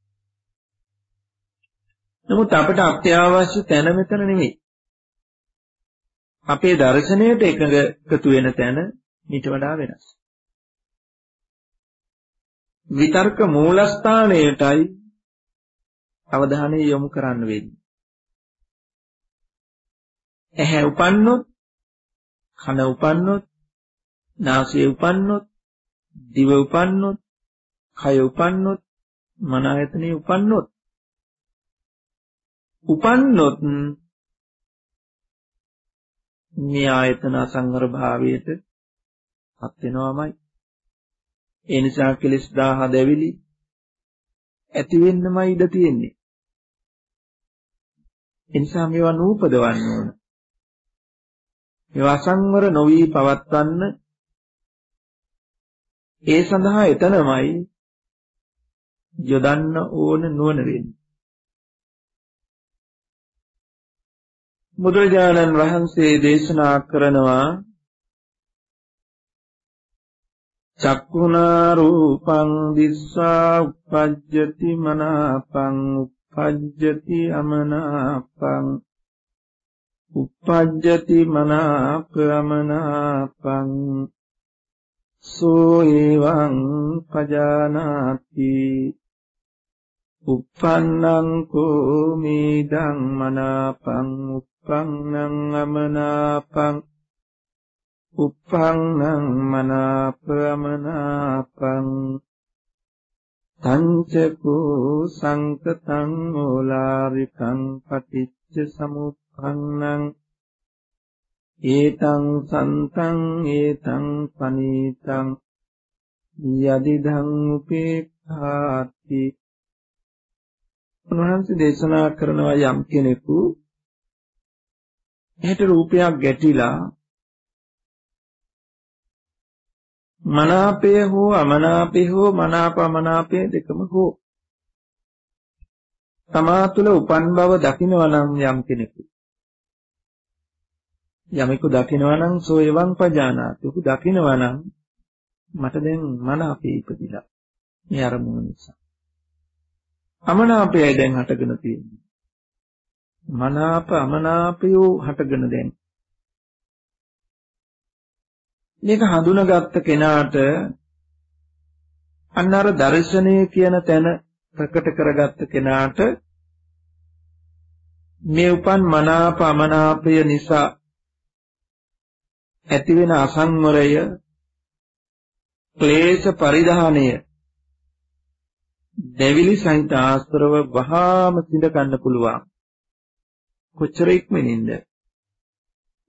නමුත් අපිට අත්‍යවශ්‍ය තැන මෙතන නෙමෙයි. අපේ දර්ශනයට එකතු වෙන තැන ඊට වඩා වෙනස්. විතර්ක මූලස්ථානයටයි අවධානය යොමු කරන්න වෙන්නේ. ඇහැ උපන්නොත් කන උපන්නොත් නාසය උපන්නොත් දිව උපන්නොත් කය උපන්නොත් මන ආයතනෙ උපන්නොත් උපන්නොත් මේ ආයතන අසංවර භාවයට පත් වෙනවාමයි. ඒ නිසා කෙලස් 1000 දැවිලි ඇති වෙන්නමයි ඉඩ තියෙන්නේ. ඒ නිසා මේවා නූපදවන්න ඕන. මේවා අසංවර නොවි පවත්වන්න ඒ සඳහා එතනමයි යොදන්න ඕන නුවණ වෙන්නේ. බුදුරජාණන් වහන්සේ දේශනා කරනවා චක්කුණා රූපං දිස්සා උපජ්ජති මනාපං උපජ්ජති අමනාපං උපජ්ජති මනාප අමනාපං සෝ එවං පජානාති uppannං කෝ මේදං මනාපං uppannං අමනාපං uppannං මනාපමනාපං. තංචකෝ සංකතං ඕලාරිකං පටිච්ච සමුප්පන්නං ඒතං සන්තං ඒතං පනීතං. යදිදං උපේක්ඛාති. උන්වහන්සේ දේශනා කරනවා යම් කෙනෙකු එහෙට රූපයක් ගැටිලා මනාපය හෝ අමනාපය හෝ මනාපමනාපය දෙකම හෝ තමා තුළ උපන් බව දකිනවා නම් යම් කෙනෙකු යමෙකු දකිනවා නම් සෝ එවං පජානාති. ඔහු දකිනවා නම් මට දැන් මන අපේ ඉපදිලා. මේ අරමුණ නිසා. අමනාපයයි දැන් හටගෙන තියෙන්නේ. මනාප අමනාපයෝ හටගෙන දැන්. මේක හඳුනාගත්ත කෙනාට අන්න අර දර්ශනය කියන තැන ප්‍රකට කරගත්ත කෙනාට මේ උපන් මනාප අමනාපය නිසා ඇතිවෙන අසංවරය ක්ලේශ පරිධානය දැවිලි සහිත ආස්තරව වහාම සිඳ ගන්න පුළුවන්. කොච්චර ඉක්මනින්ද?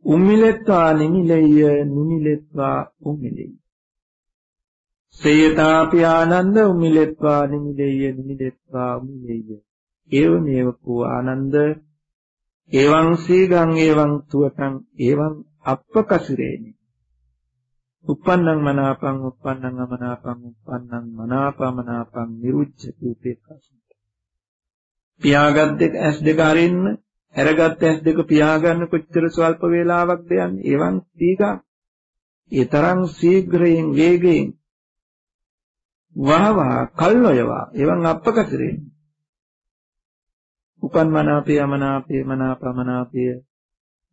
උම්මිලෙත්වා නිමිලෙය නිමිලෙත්වා උම්මිලෙය. සේයතාපි ආනන්ද උම්මිලෙත්වා නිමිලෙය නිමිලෙත්වා උම්මිලෙය. ඒව මේවකෝ ආනන්ද එවං සීගං එවං තුවටං එවං අප්පකසිරේනි uppannang manapang uppannang amanapang uppannang manapamanaapang niruච්ඡති උපේක්ඛාසුත පියාගත් දෙක ඇස් දෙක අරින්න හැරගත් ඇස් දෙක පියාගන්න කොච්චර ස්වල්ප වේලාවක්ද යන්නේ? එවන් දීගා ඒ තරම් ශීඝ්‍රයෙන් වේගයෙන් වහවහ කල්නොයවා එවන් අපකසරේ. උපන් මනාපේ අමනාපේ මනාපමනාපය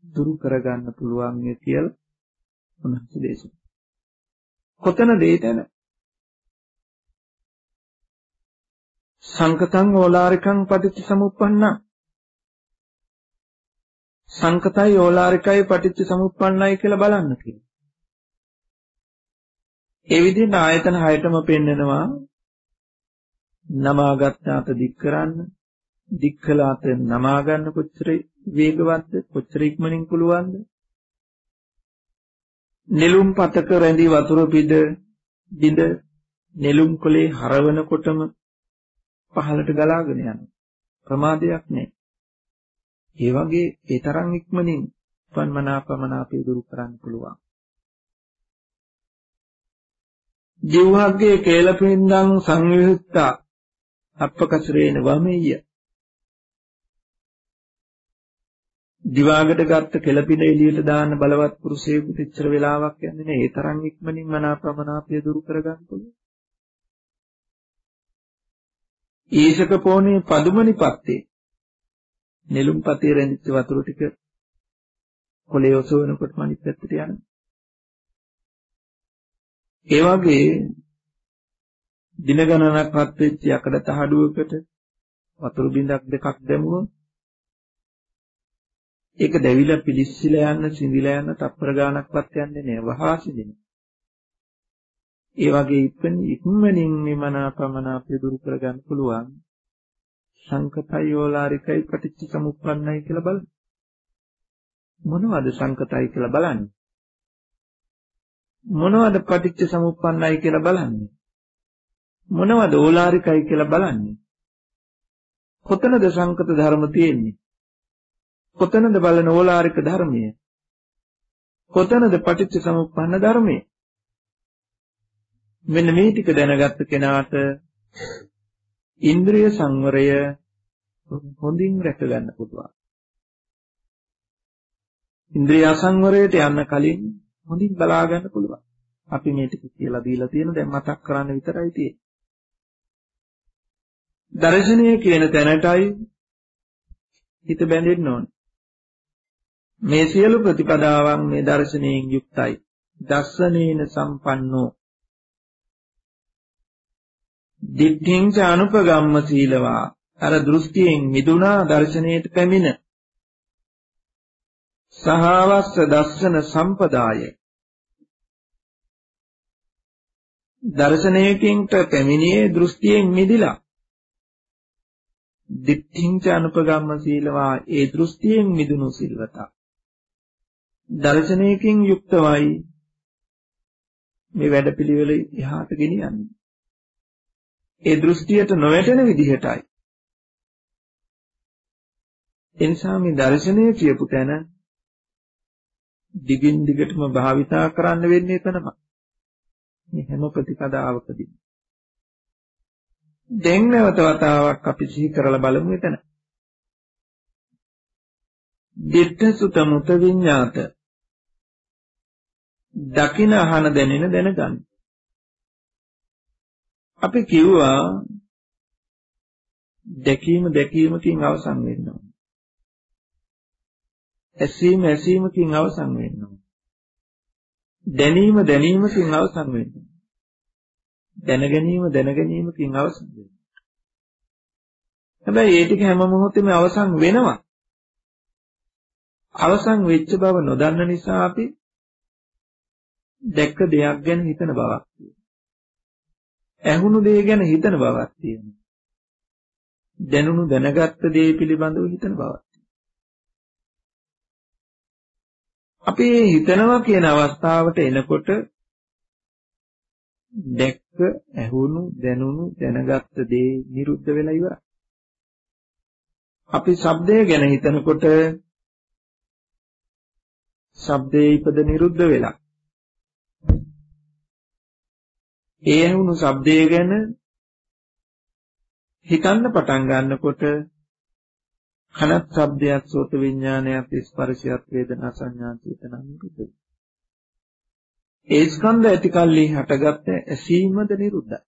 දුරු කරගන්න පුළුවන් කියලා උන්වහන්සේ දේශනා කොතනද ඒ තැන? සංකතං ඕලාරිකං පටිච්ච සමුප්පන්න. සංකතයි ඕලාරිකයි පටිච්ච සමුප්පන්නයි කියලා බලන්න කියලා. ඒ විදිහට ආයතන හයටම පෙන්නනවා නමාගත්තාට දික් කරන්න දික් කළාට නමා ගන්න කොච්චර වේගවත්ද කොච්චර ඉක්මනින් පුළුවන්ද නෙළුම් පතක රැඳි වතුර පිට බිඳ නෙළුම් කොලේ හරවනකොටම පහළට ගලාගෙන යනවා. ප්‍රමාදයක් නැහැ. ඒ වගේ ඒ තරම් ඉක්මනින් පන්මනාපමනාපේ දුරු කරන්න පුළුවන්. ජීවහග්ගේ කේලපින්දං සංවිහුත්තා අප්පකසරේන වමෙය්‍ය දිවාගට ගත්ත කෙලපින එළියට දාන්න බලවත් පුරුෂයෙකුට එච්චර වෙලාවක් යන්නේ නැහැ. ඒ තරම් ඉක්මනින් මනාපමනාපය දුරු කරගන්න පුළුවන්. ඊශක පොණේ පදුමනිපත්තේ නෙළුම් පතේ රැඳිච්ච වතුර ටික කොලේ ඔසවනකොට අනිත් පැත්තට යනවා. ඒ වගේ දින ගණනක්වත් වෙච්ච යකඩ තහඩුවකට වතුර බින්දක් දෙකක් දැමුවොත් ඒක දැවිලා පිලිස්සිලා යන්න සිඳිලා යන්න තප්පර ගානක්වත් යන්නේ නෑ වහා සිඳින. ඒ වගේ ඉක්මනින් ඉක්මනින් මේ මනාපමනාපය දුරු කරගන්න පුළුවන්. සංකතයි යෝලාරිකයි පටිච්ච සමුප්පන්නයි කියලා බලන්න. මොනවද සංකතයි කියලා බලන්නේ? මොනවද පටිච්ච සමුප්පන්නයි කියලා බලන්නේ? මොනවද ඕලාරිකයි කියලා බලන්නේ? කොතනද සංකත ධර්ම තියෙන්නේ? කොතනද බලන ඕලාරික ධර්මය? කොතනද පටිච්ච සමුප්පන්න ධර්මය? මෙන්න මේ ටික දැනගත්ත කෙනාට ඉන්ද්‍රිය සංවරය හොඳින් රැක ගන්න පුළුවන්. ඉන්ද්‍රිය අසංවරයට යන්න කලින් හොඳින් බලා ගන්න පුළුවන්. අපි මේ ටික කියලා දීලා තියෙන දැන් මතක් කරන්න විතරයි තියෙන්නේ. දර්ශනය කියන තැනටයි හිත බැඳෙන්න ඕනේ. මේ සියලු ප්‍රතිපදාවන් මේ දර්ශනයෙන් යුක්තයි. දස්සනේන සම්පන්නෝ දිට්ඨිං ච අනුපගම්ම සීලවා. අර දෘෂ්ටියෙන් මිදුණා දර්ශනයට පැමිණ. සහවස්ස දස්සන සම්පදාය. දර්ශනයකින් පැමිණියේ දෘෂ්ටියෙන් මිදිලා. දිට්ඨිං ච අනුපගම්ම සීලවා ඒ දෘෂ්ටියෙන් මිදුණු සිල්වතා. දර්ශනයකින් යුක්තවයි. මේ වැඩපිළිවෙල එහාට ගෙනියන්නේ. ඒ දෘෂ්ටියට නොවැටෙන විදිහටයි. එනිසා මේ දර්ශනය කියපු තැන දිගින් දිගටම භාවිතා කරන්න වෙන්නේ එතනම. මේ හැම ප්‍රතිපදාවකදී. දැන් නැවත වතාවක් අපි සිහි කරලා බලමු එතන. දිට්ඨ සුත මුත විඤ්ඤාත දකින අහන දැනෙන දැනගන්න. අපි කිව්වා දැකීම දැකීමකින් අවසන් වෙනවා. ඇසීම ඇසීමකින් අවසන් වෙනවා. දැනීම දැනීමකින් අවසන් වෙනවා. දැනගැනීම දැනගැනීමකින් අවසන් වෙනවා. හැබැයි ඒ ටික හැම මොහොතෙම අවසන් වෙනවා. අවසන් වෙච්ච බව නොදන්න නිසා අපි දැක්ක දෙයක් ගැන හිතන බවක් තියෙනවා. ඇහුණු දේ ගැන හිතන බවක් තියෙනවා. දැනුණු දැනගත්ත දේ පිළිබඳව හිතන බවක්. අපි හිතනවා කියන අවස්ථාවට එනකොට දැක්ක, ඇහුණු, දැනුණු, දැනගත්ත දේ නිරුද්ධ වෙලා ඉවරයි. අපි ශබ්දය ගැන හිතනකොට ශබ්දයේ ඉපද නිරුද්ධ වෙලා. ඒ ඇහුණු ශබ්දය ගැන හිතන්න පටන් ගන්නකොට කනත් ශබ්දයක් සෝත විඥානයක් ස්පර්ශයක් වේදනා සංඥා චේතනා නිරුද්ධ ඒ ස්කන්ධ ඇති කල්ලි හටගත්ත ඇසීමද නිරුද්ධයි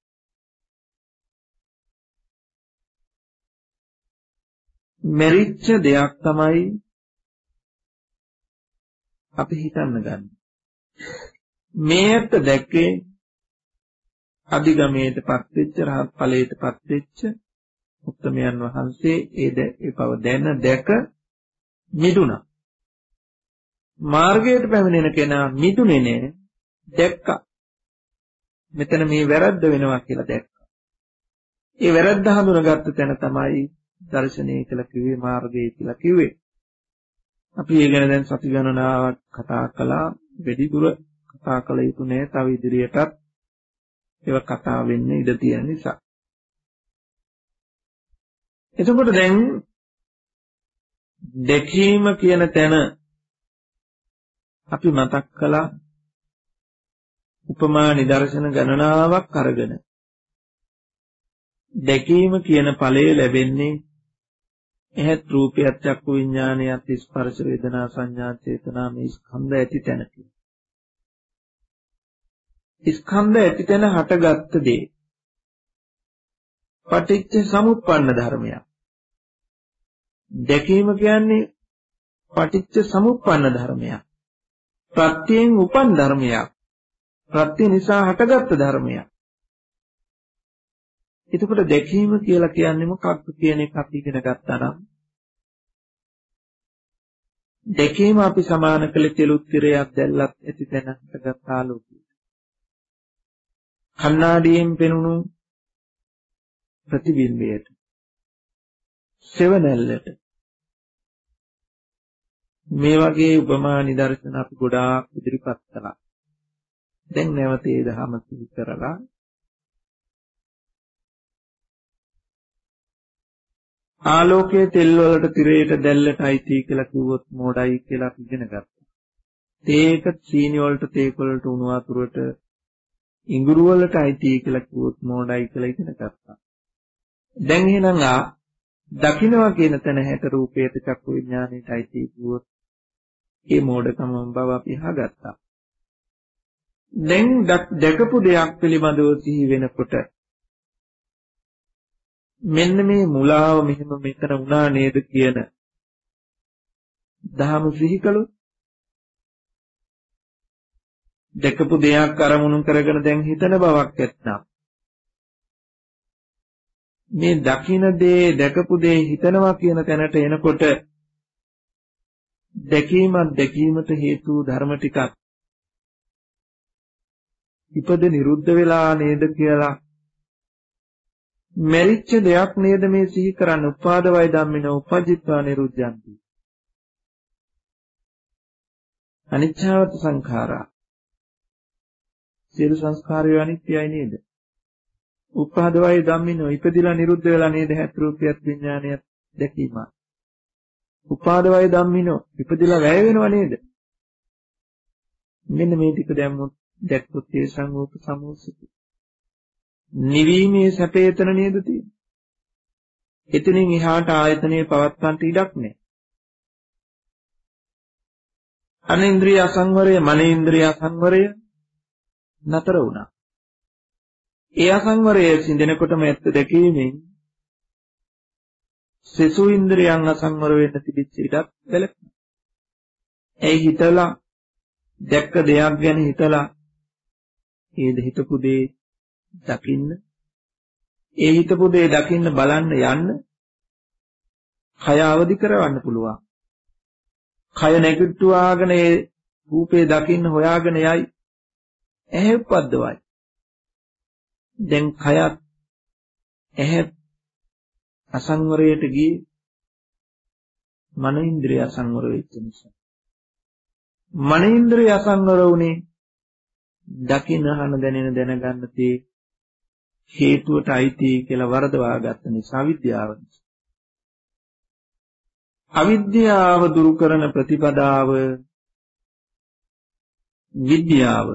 මෙරිච්ච දෙයක් තමයි අපි හිතන්න ගන්න. මේකට දැක්කේ අධිගමයටපත් වෙච්ච රහත් ඵලයටපත් වෙච්ච උත්තමයන් වහන්සේ ඒ ඒ බව දැන දැක මිදුණා. මාර්ගයට පැමිණෙන කෙනා මිදුනේ නෑ දැක්කා. මෙතන මේ වැරද්ද වෙනවා කියලා දැක්කා. ඒ වැරද්ද හඳුනාගත්ත තැන තමයි දර්ශනය කියලා කිව්වේ මාර්ගය කියලා කිව්වේ. අපි ඒ ගැන දැන් සති ගණනාවක් කතා කළා. වැඩි දුර කතා කළ යුතු නෑ. තව ඉදිරියටත් ඒව කතා වෙන්න ඉඩ තියෙන නිසා. එතකොට දැන් දැකීම කියන තැන අපි මතක් කළා උපමා නිදර්ශන ගණනාවක් අරගෙන දැකීම කියන ඵලය ලැබෙන්නේ එහෙත් රූපයත් චක්කු විඥානයත් ස්පර්ශ වේදනා සංඥා චේතනා මේ ස්කන්ධ ඇති තැනක ස්කන්ධ ඇති තැන හටගත්ත දේ. පටිච්ච සමුප්පන්න ධර්මයක්. දැකීම කියන්නේ පටිච්ච සමුප්පන්න ධර්මයක්. ප්‍රත්‍යයෙන් උපන් ධර්මයක්. ප්‍රත්‍ය නිසා හටගත්ත ධර්මයක්. එතකොට දැකීම කියලා කියන්නේ මොකක්ද කියන එක අපි ඉගෙන ගත්තා නම් දැකීම අපි සමාන කළ තෙලුත් තිරයක් දැල්ලත් ඇති තැනකට ගත් ආලෝකය. කණ්ණාඩියෙන් පෙනුණු ප්‍රතිබිම්බයට සෙවණැල්ලට මේ වගේ උපමා නිදර්ශන අපි ගොඩාක් ඉදිරිපත් කළා. දැන් නැවත ඒ දහම සිහි කරලා ආලෝකයේ තෙල් වලට තිරයට දැල්ලට අයිති කියලා කිව්වොත් මෝඩයි කියලා අපි ඉගෙන ගත්තා. තේක සීනි වලට තේක වලට උණු වතුරට ඉඟුරු වලට අයිති කියලා කිව්වොත් මෝඩයි කියලා ඉගෙන ගත්තා. දැන් එහෙනම් ආ දකින්නවා කියන තැන හැට රූපයට චක්කු විඥාණයට අයිති කිව්වොත් ඒ මෝඩකම බව අපි අහගත්තා. දැන් දැකපු දෙයක් පිළිබඳව සිහි වෙනකොට මෙන්න මේ මුලාව මෙහෙම මෙතන වුණා නේද කියන දහම සිහි කළොත් දැකපු දෙයක් අරමුණු කරගෙන දැන් හිතන බවක් ඇත්නම් මේ දකින දේ දැකපු දේ හිතනවා කියන තැනට එනකොට දැකීමත් දැකීමට හේතු ධර්ම ටිකක්. ඉපද නිරුද්ධ වෙලා නේද කියලා. මෙරිච්ච දෙයක් නේද මේ සිහි කරන්න? උපාද වය ධම්මින උපජිත්වා නිරුද්ධಂತಿ අනිච්චවත සංඛාරා. සියලු සංස්කාරය අනිත්‍යයි නේද උපාද වය ධම්මින ඉපදිලා නිරුද්ධ වෙලා නේද හැත් රූපයත් විඥානයත් දැකීම උපාද වය ධම්මින ඉපදිලා වැය වෙනව නේද මෙන්න මේ ටික දැම්මොත් දැක්කොත් ඒ සංූප සමෝසිත නිවීමේ සැපේතන නේද තියෙන්නේ. එතනින් එහාට ආයතනයේ පවත්තන්ට ඉඩක් නැහැ. අනින්ද්‍රිය අසංවරය, මනේන්ද්‍රිය අසංවරය නතර වුණා. ඒ අසංවරය සිඳෙනකොටම ඇත්ත දැකීමෙන් සසු ඉන්ද්‍රියන් අසංවර වෙන්න තිබිච්ච ඉඩක් වැළකුණා. ඒ හිතලා දැක්ක දෙයක් ගැන හිතලා ඒ හිතපු දේ දකින්න ඒ හිතපු දේ දකින්න බලන්න යන්න කය අවදි කරවන්න පුළුවන්. කය නැගිට්ටුවාගෙන ඒ රූපේ දකින්න හොයාගෙන යයි. ඇහැ උපද්දවයි. දැන් කයත් ඇහැ අසංවරයට ගියේ මන ඉන්ද්‍රිය අසංවර වෙච්ච නිසා. මන ඉන්ද්‍රිය අසංවර වුණේ දකින අහන දැනෙන දැනගන්න තේ හේතුවට අයිති කියලා වරදවා ගත්ත නිසා විද්‍යාව නිසා. අවිද්‍යාව දුරු කරන ප්‍රතිපදාව විද්‍යාව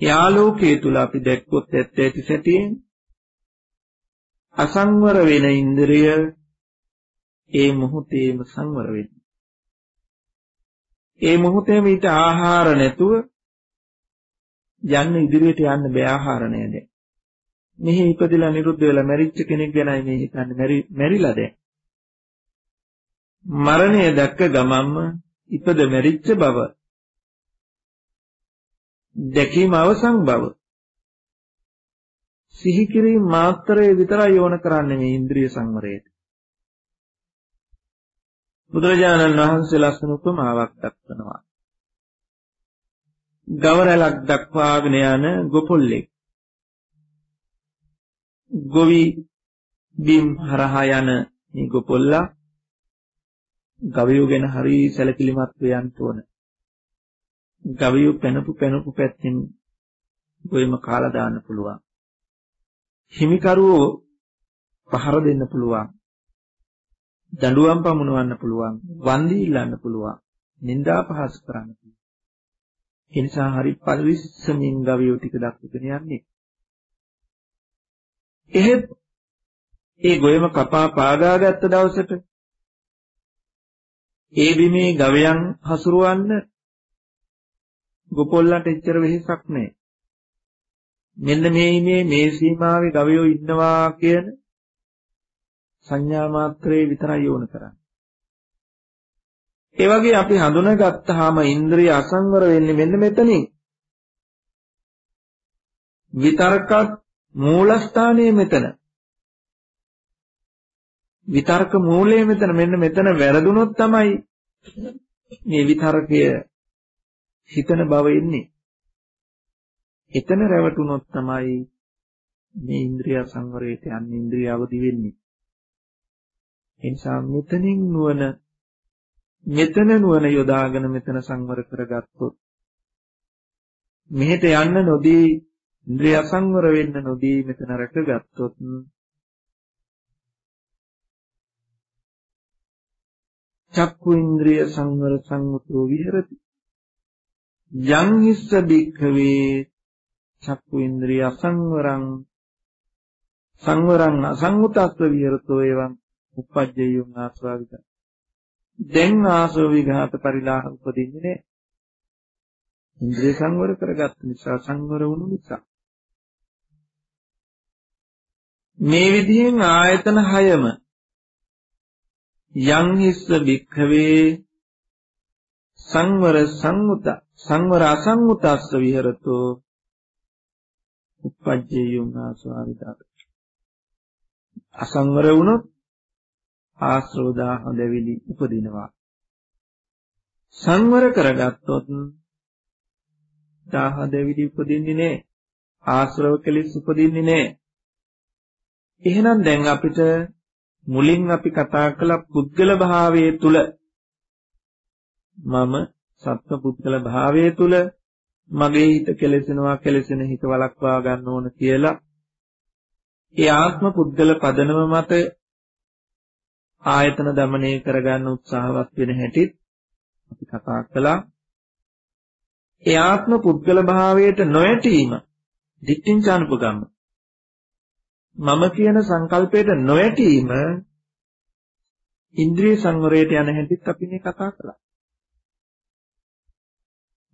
යාලෝකයේ තුල අපි දැක්කොත් ඇත්ත ඇති සැටියෙන් අසංවර වෙන ඉන්ද්‍රිය ඒ මොහොතේම සංවර වෙනවා. ඒ මොහොතේම ඊට ආහාර නැතුව යන්න ඉදිරියට යන්න බෑ ආහාර නෑ දැන්. මෙහි ඉපදිලා නිරුද්ධ වෙලා මැරිච්ච කෙනෙක් ගැනයි මේ හිතන්නේ මැරිලා දැන්. මරණය දැක්ක ගමන්ම ඉපද මැරිච්ච බව දැකීම අවසන් බව සිහි කිරීම මාත්‍රයේ විතරයි යොණ කරන්නේ මේ ඉන්ද්‍රිය සංවරයට. බුදුරජාණන් වහන්සේ ලස්සන උපමාවක් දක්වනවා. ගවරලක් දක්වාගෙන යන ගොපොල්ලෙක්. ගොවි බිම් හරහා යන මේ ගොපොල්ලා ගවයෝ ගැන හරි සැලකිලිමත් වෙන්න ඕන. ගවයෝ පැනපු පැනපු පැත්තෙන් ගොයම කාලා දාන්න පුළුවන්. හිමිකරුවෝ පහර දෙන්න පුළුවන්. දඬුවම් පමුණවන්න පුළුවන්. වන්දි ඉල්ලන්න පුළුවන්. නිന്ദා පහස් කරන්න පුළුවන්. ඒ නිසා හරි පරිස්සමින් ගවයෝ ටික දක්වගෙන යන්නේ. එහෙත් ඒ ගොයම කපා පාගාගත්ත දවසට ඒ බිමේ ගවයන් හසුරවන්න ගොපොල්ලන්ට එච්චර වෙහෙසක් නැහැ. මෙන්න මේ මේ මේ සීමාවේ ගවයෝ ඉන්නවා කියන සංඥා මාත්‍රේ විතරයි ඕන කරන්නේ. ඒ වගේ අපි හඳුනාගත්තාම ඉන්ද්‍රිය අසංවර වෙන්නේ මෙන්න මෙතනින්. විතර්කත් මූලස්ථානයේ මෙතන. විතර්ක මූලයේ මෙතන මෙන්න මෙතන වැරදුනොත් තමයි මේ විතර්කය හිතන බව එන්නේ. එතන රැවටුනොත් තමයි මේ ඉන්ද්‍රිය සංවරයට යන්නේ ඉන්ද්‍රිය අවදි වෙන්නේ. එනිසා මෙතනින් නුවණ මෙතන නුවණ යොදාගෙන මෙතන සංවර කරගත්තොත් මෙහෙට යන්න නොදී ඉන්ද්‍රිය අසංවර වෙන්න නොදී මෙතන රැකගත්තොත් චක්කු ඉන්ද්‍රිය සංවර සංවතෝ විහෙරති යං හිස්ස බික්ඛවේ චක්කු ඉන්ද්‍රිය අසංවරං සංවරං අසංගතස්ස විහෙරතෝ එවං උපජ්ජයුං ආස්වාවිත දැන් ආසව විඝාත පරිලාහ උපදින්නේ නැහැ. ඉන්ද්‍රිය සංවර කරගත් නිසා සංවර වුණු නිසා. මේ විදිහෙන් ආයතන හයම යං හිස්ස භික්ඛවේ සංවර සංමුත සංවර අසංමුතස්ස විහෙරතෝ උපජ්ජේයුං ආස්වාවිතා අසංවර වුණොත් ආශ්‍රෝදා හොඳවිලි උපදිනවා. සංවර කරගත්තොත් දාහ දෙවිලි උපදින්නේ නැහැ ආශ්‍රව කෙලිස් උපදින්නේ නැහැ එහෙනම් දැන් අපිට මුලින් අපි කතා කළ පුද්ගල භාවයේ තුල මම සත්ව පුද්ගල භාවය තුල මගේ හිත කෙලෙසෙනවා කෙලෙසෙන හිත වළක්වා ගන්න ඕන කියලා. ඒ ආත්ම පුද්ගල පදනම මත ආයතන দমনය කරගන්න උත්සාහවත් වෙන හැටිත් අපි කතා කළා. ඒ ආත්ම පුද්ගල භාවයට නොයැටීම දිට්ඨිංචානුපගම. මම කියන සංකල්පයට නොයැටීම ඉන්ද්‍රිය සංවරයට යන හැටිත් අපි මේ කතා කළා.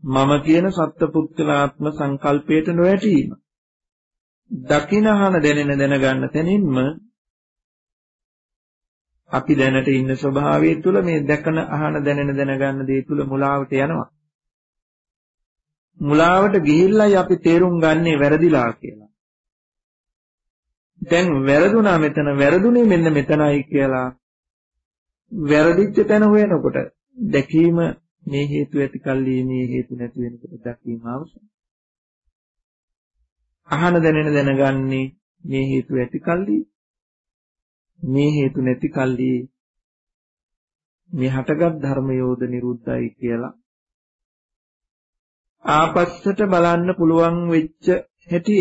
මම කියන සත්පුත්ලාත්ම සංකල්පයට නොයැටීම. දකිනහන දැනෙන දැනගන්න තැනින්ම අපි දැනට ඉන්න ස්වභාවය තුළ මේ දැකන අහන දැනෙන දැනගන්න දේ තුළ මුලාවට යනවා. මුලාවට ගිහිල්ලයි අපි තේරුම් ගන්නේ වැරදිලා කියලා. දැන් වැරදුනා මෙතන වැරදුනේ මෙන්න මෙතනයි කියලා වැරදිච්ච තැන හොයනකොට දැකීම මේ හේතු ඇති කල්ලි මේ හේතු නැති වෙනකොට දැකීම අවශ්‍යයි. අහන දැනෙන දැනගන්නේ මේ හේතු ඇති කල්ලි මේ හේතු නැති කල්ලි මේ හටගත් ධර්මයෝද නිරුද්ධයි කියලා ආපස්සට බලන්න පුළුවන් වෙච්ච හැටි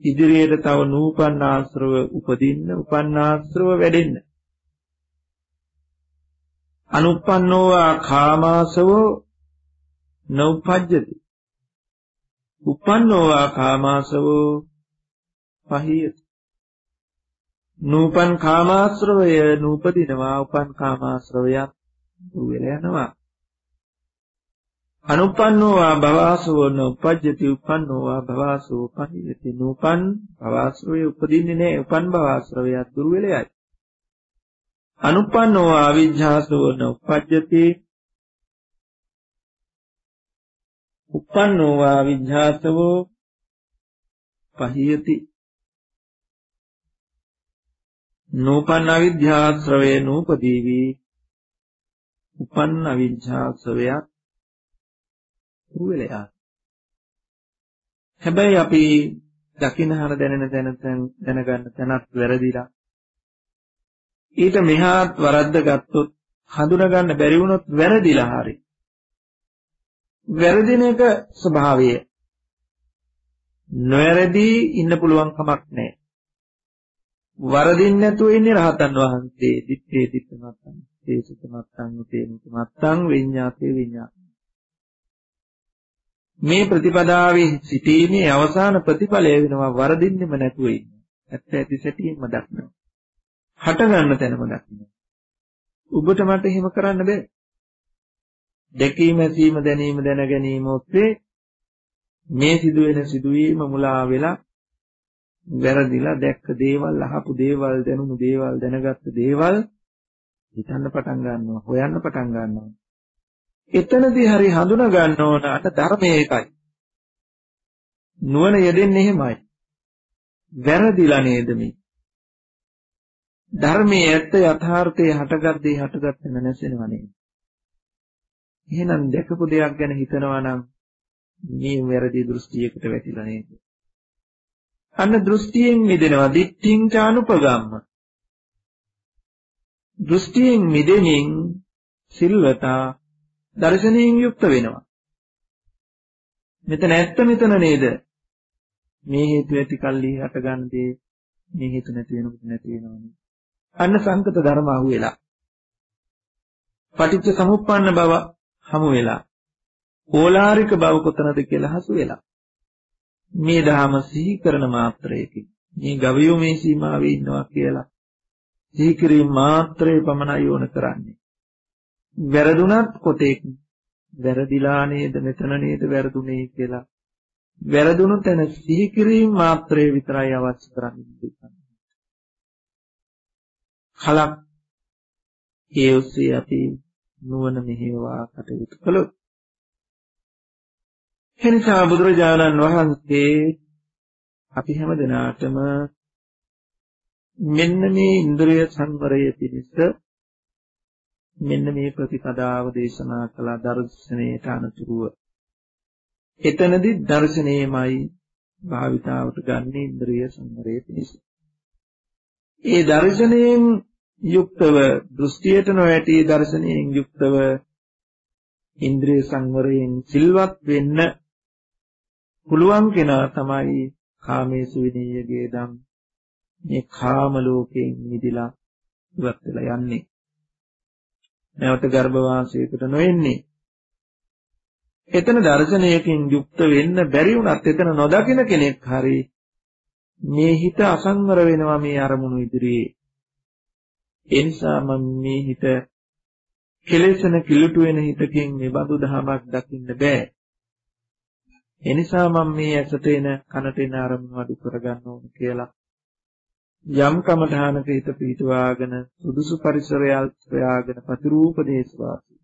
ඉදිරියට තව නූපන් ආශ්‍රව උපදින්න උපන් ආශ්‍රව වැඩෙන්න අනුප්පන්නෝවා කාමාසවෝ නෞපජ්ජති. උපන්නෝවා කාමාසවෝ පහියති. නූපන් කාමාශ්‍රවය නූපදිනවා උපන් කාමාශ්‍රවයක් දුර යනවා. අනුපන්නෝවා භවසෝ නඋපජ්ජති උපන්නෝවා භවසෝ පහියති. නූපන් භවශ්‍රවය උපදින්නේ නැහැ උපන් භවශ්‍රවයක් දුර වෙලයයි අනුපන්නෝවා අවිජ්ජාසෝ නඋපජ්ජති උපන්නෝවා විඥාතවෝ පහියති. නූපන්න අවිද්‍යාශ්‍රවේ නූපදීවි. උපන්න අවිද්‍යාශ්‍රවයක් රුවෙලයා හැබැයි අපි දකින්නහන දැනෙන දැන දැනගන්න තැනක් වැරදිලා. ඊට මෙහාත් වරද්ද ගත්තොත් හඳුනා ගන්න බැරි වුණොත් වැරදිලා හරි වැරදින එක ස්වභාවය. නොයරදී ඉන්න පුළුවන් කමක් නැහැ. වරදින්න නැතුව ඉන්නේ රහතන් වහන්සේ. දිත්තේ දිත්ත මත්තං, තේසුත මත්තං, උතේනුත මත්තං, විඤ්ඤාතේ විඤ්ඤාත. මේ ප්‍රතිපදාවේ සිටීමේ අවසාන ප්‍රතිඵලය වෙනවා වරදින්නෙම නැතුව ඉන්න. ඇත්ත ඇති සැටියෙන්ම දක්නවා. හට ගන්න තැනම දක්නවා. ඔබට මට එහෙම කරන්න බෑ. දැකීම ඇසීම දැනීම දැන ගැනීම ඔස්සේ මේ සිදුවෙන සිදුවීම මුලා වෙලා වැරදිලා දැක්ක දේවල් අහපු දේවල් දැනුණු දේවල් දැනගත්ත දේවල් හිතන්න පටන් ගන්නවා හොයන්න පටන් ගන්නවා එතනදී හරි හඳුනා ගන්න ඕන අට ධර්මයේ එකයි නුවණ යෙදෙන්නේ එහෙමයි වැරදිලා නේද මේ ධර්මයේ ඇත්ත යථාර්ථයේ හටගත් දේ හටගත් නැසෙනව නේද එහෙනම් දැකපු දෙයක් ගැන හිතනවා නම් මේ වැරදි දෘෂ්ටියකට වැටිලා නේද? අන්න දෘෂ්ටියෙන් මිදෙනවා දිට්ඨින් චානුපගම්ම. දෘෂ්ටියෙන් මිදෙමින් සිල්වතා දර්ශනයෙන් යුක්ත වෙනවා. මෙතන ඇත්ත මෙතන නේද? මේ හේතු ඇති කල්ලි හටගන්න දේ මේ හේතු නැති වෙනකොට නැති වෙනවනේ. අන්න සංකත ධර්ම අහුවෙලා. පටිච්ච සමුප්පන්න බව හමු වෙලා. ඕලාරික බව කොතනද කියලා හසු වෙලා. මේ ධහම සිහි කරන මාත්‍රයකින්. මේ ගවයෝ මේ සීමාවේ ඉන්නවා කියලා. සිහි කිරීම මාත්‍රේ පමණයි ඕන කරන්නේ. වැරදුනත් කොටේක් වැරදිලා නේද මෙතන නේද වැරදුනේ කියලා. වැරදුණු තැන සිහි කිරීම මාත්‍රේ විතරයි අවශ්‍ය කරන්නේ. කලක්. ඒ ඔස්සේ අපි නුවණ මෙහෙවා කටයුතු කළොත්. එනිසා බුදුරජාණන් වහන්සේ අපි හැම දිනාටම මෙන්න මේ ඉන්ද්‍රිය සංවරය පිණිස මෙන්න මේ ප්‍රතිපදාව දේශනා කළ දර්ශනයට අනුතුරුව එතනදි දර්ශනයමයි භාවිතාවට ගන්න ඉන්ද්‍රිය සංවරය පිණිස. ඒ දර්ශනයෙන් යුක්තව දෘෂ්ටියට නොඇටි දර්ශනයෙන් යුක්තව ඉන්ද්‍රිය සංවරයෙන් සිල්වත් වෙන්න පුළුවන් කෙනා තමයි කාමේසු විනීයගේ දම් මේ කාම ලෝකයෙන් මිදිලා ඉවත් වෙලා යන්නේ. නැවත ගර්භ වාසයකට නොෙන්නේ එතන දර්ශනයකින් යුක්ත වෙන්න බැරි වුණත් එතන නොදකින කෙනෙක් හරි මේ හිත අසංවර වෙනවා මේ අරමුණු ඉදිරියේ ඒ නිසා මම මේ හිත කෙලෙසන කිලුට වෙන හිතකින් මේ බඳු දහමක් දකින්න බෑ. ඒ නිසා මම මේ ඇසට එන කනට එන අරමුණු අඩු කරගන්න ඕන කියලා යම් කමඨානක හිත පිටවාගෙන සුදුසු පරිසරයක් සොයාගෙන ප්‍රතිරූප දේශවාසී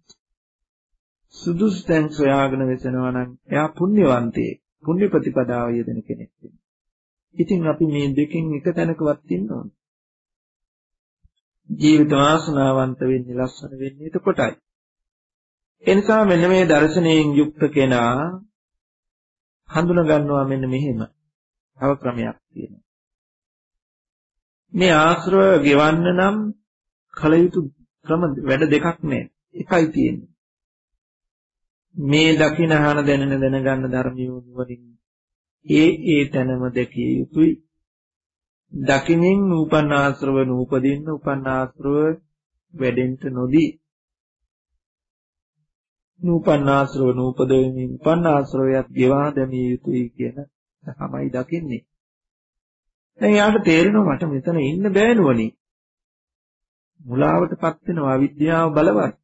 සුදුසු තැන් සොයාගෙන වෙසනවා නම් එයා පුණ්‍යවන්තයෙක් පුණ්‍ය ප්‍රතිපදාව යෙදෙන කෙනෙක් වෙනවා. ඉතින් අපි මේ දෙකෙන් එක තැනකවත් ඉන්න ඕනේ. ජීවිත වාසනාවන්ත වෙන්නේ ලස්සන වෙන්නේ එතකොටයි. එනිසා මෙන්න මේ දර්ශනයෙන් යුක්ත කෙනා හඳුනා ගන්නවා මෙන්න මෙහෙම. තව ක්‍රමයක් තියෙනවා. මේ ආශ්‍රව ගෙවන්න නම් කල යුතු ක්‍රම වැඩ දෙකක් නෑ. එකයි තියෙන්නේ. මේ දකින අහන දැනෙන දැනගන්න ධර්මියෝ නුවණින් ඒ ඒ තැනම දැකිය යුතුයි. දකිනින් නූපන් ආශ්‍රව නූපදින්න උපන් ආශ්‍රව වැඩෙන්න නොදී නූපන් ආශ්‍රව නූපදෙමින් උපන් ආශ්‍රවයත් ගෙවා දැමිය යුතුයි කියන තමයි දකින්නේ. දැන් යාට තේරෙනවා මට මෙතන ඉන්න බෑ නුවණි. මුලාවටපත් වෙනවා අවිද්‍යාව බලවත්.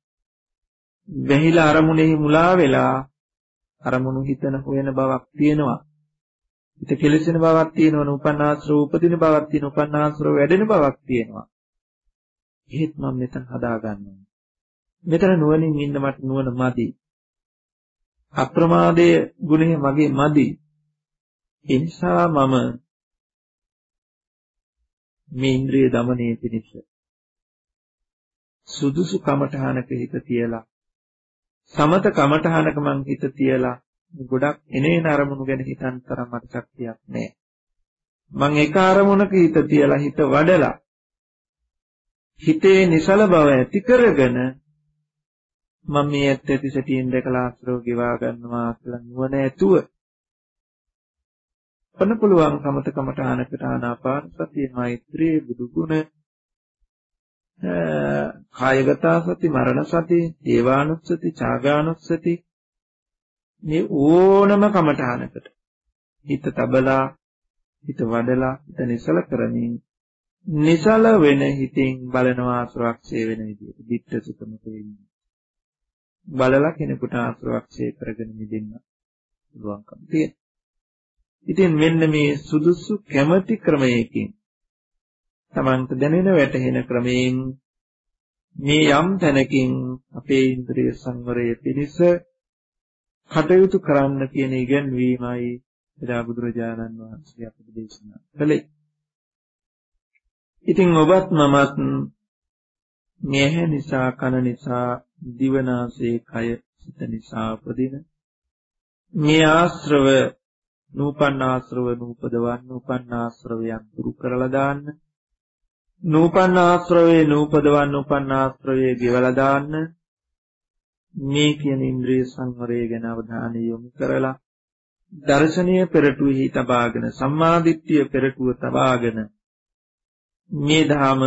වැහිලා අරමුණෙහි මුලා වෙලා අරමුණු හිතන හොයන බවක් තියෙනවා. හිත කෙලෙසෙන බවක් තියෙනවනේ උපන්නාසරෝ උපදින බවක් තියෙන උපන්නාසරෝ වැඩෙන බවක් තියෙනවා. ඒත් මම මෙතන හදාගන්නවා. මෙතන නුවණින් ඉන්න මට නුවණ මදි. අප්‍රමාදයේ ගුණය මගේ මදි. ඒ නිසා මම මේ ඉන්ද්‍රිය দমনයේ පිණිස සුදුසු කමඨහනක හිත තියලා සමත කමඨහනක මං හිත තියලා ගොඩක් එනේන අරමුණු ගැන හිතන්න තරම් මට ශක්තියක් නැහැ. මං එක අරමුණක හිත තියලා හිත වඩලා හිතේ නිසල බව ඇති කරගෙන මම මේ ඇත්ත ඇති සැටියෙන් දැකලා ආශ්‍රව ගෙවා ගන්නවා කියලා නුවණ ඇතුව පන්න පුළුවන් කමත කමඨානකට ආනාපාන සතිය මෛත්‍රී බුදු ගුණ කායගත සති මරණ සති දේවානුස්සති චාගානුස්සති මේ ඕනම කමඨානකට හිත තබලා හිත වඩලා හිත නිසල කරමින් නිසල වෙන හිතින් බලනවා සුරක්ෂය වෙන විදිහට දිට්ඨ සුතමක වෙන්නේ බලලා කෙනෙකුට ආශ්‍රවක්ෂය කරගෙන මිදෙන්න පුළුවන්කම තියෙනවා. ඉතින් මෙන්න මේ සුදුසු කැමැති ක්‍රමයකින් තමන්ට දැනෙන වැටහෙන ක්‍රමයෙන් මේ යම් තැනකින් අපේ ඉන්ද්‍රිය සංවරය පිණිස කටයුතු කරන්න කියන ඉගැන්වීමයි එදා බුදුරජාණන් වහන්සේ අපට දේශනා කළේ. ඉතින් ඔබත් මමත් මෙහ නිසා කන නිසා දිවනාසයේ කය සිත නිසා උපදින මේ ආශ්‍රව නූපන්න ආශ්‍රව නූපදවන්න උපන්න ආශ්‍රවයන් දුරු කරලා දාන්න නූපන්න ආශ්‍රවේ නූපදවන්න උපන්න ආශ්‍රවේ ගෙවලා දාන්න මේ කියන ඉන්ද්‍රිය සංවරය ගැන අවධානය යොමු කරලා දර්ශනීය පෙරටුවෙහි තබාගෙන සම්මාදිට්ඨිය පෙරටුව තබාගෙන මේ ධම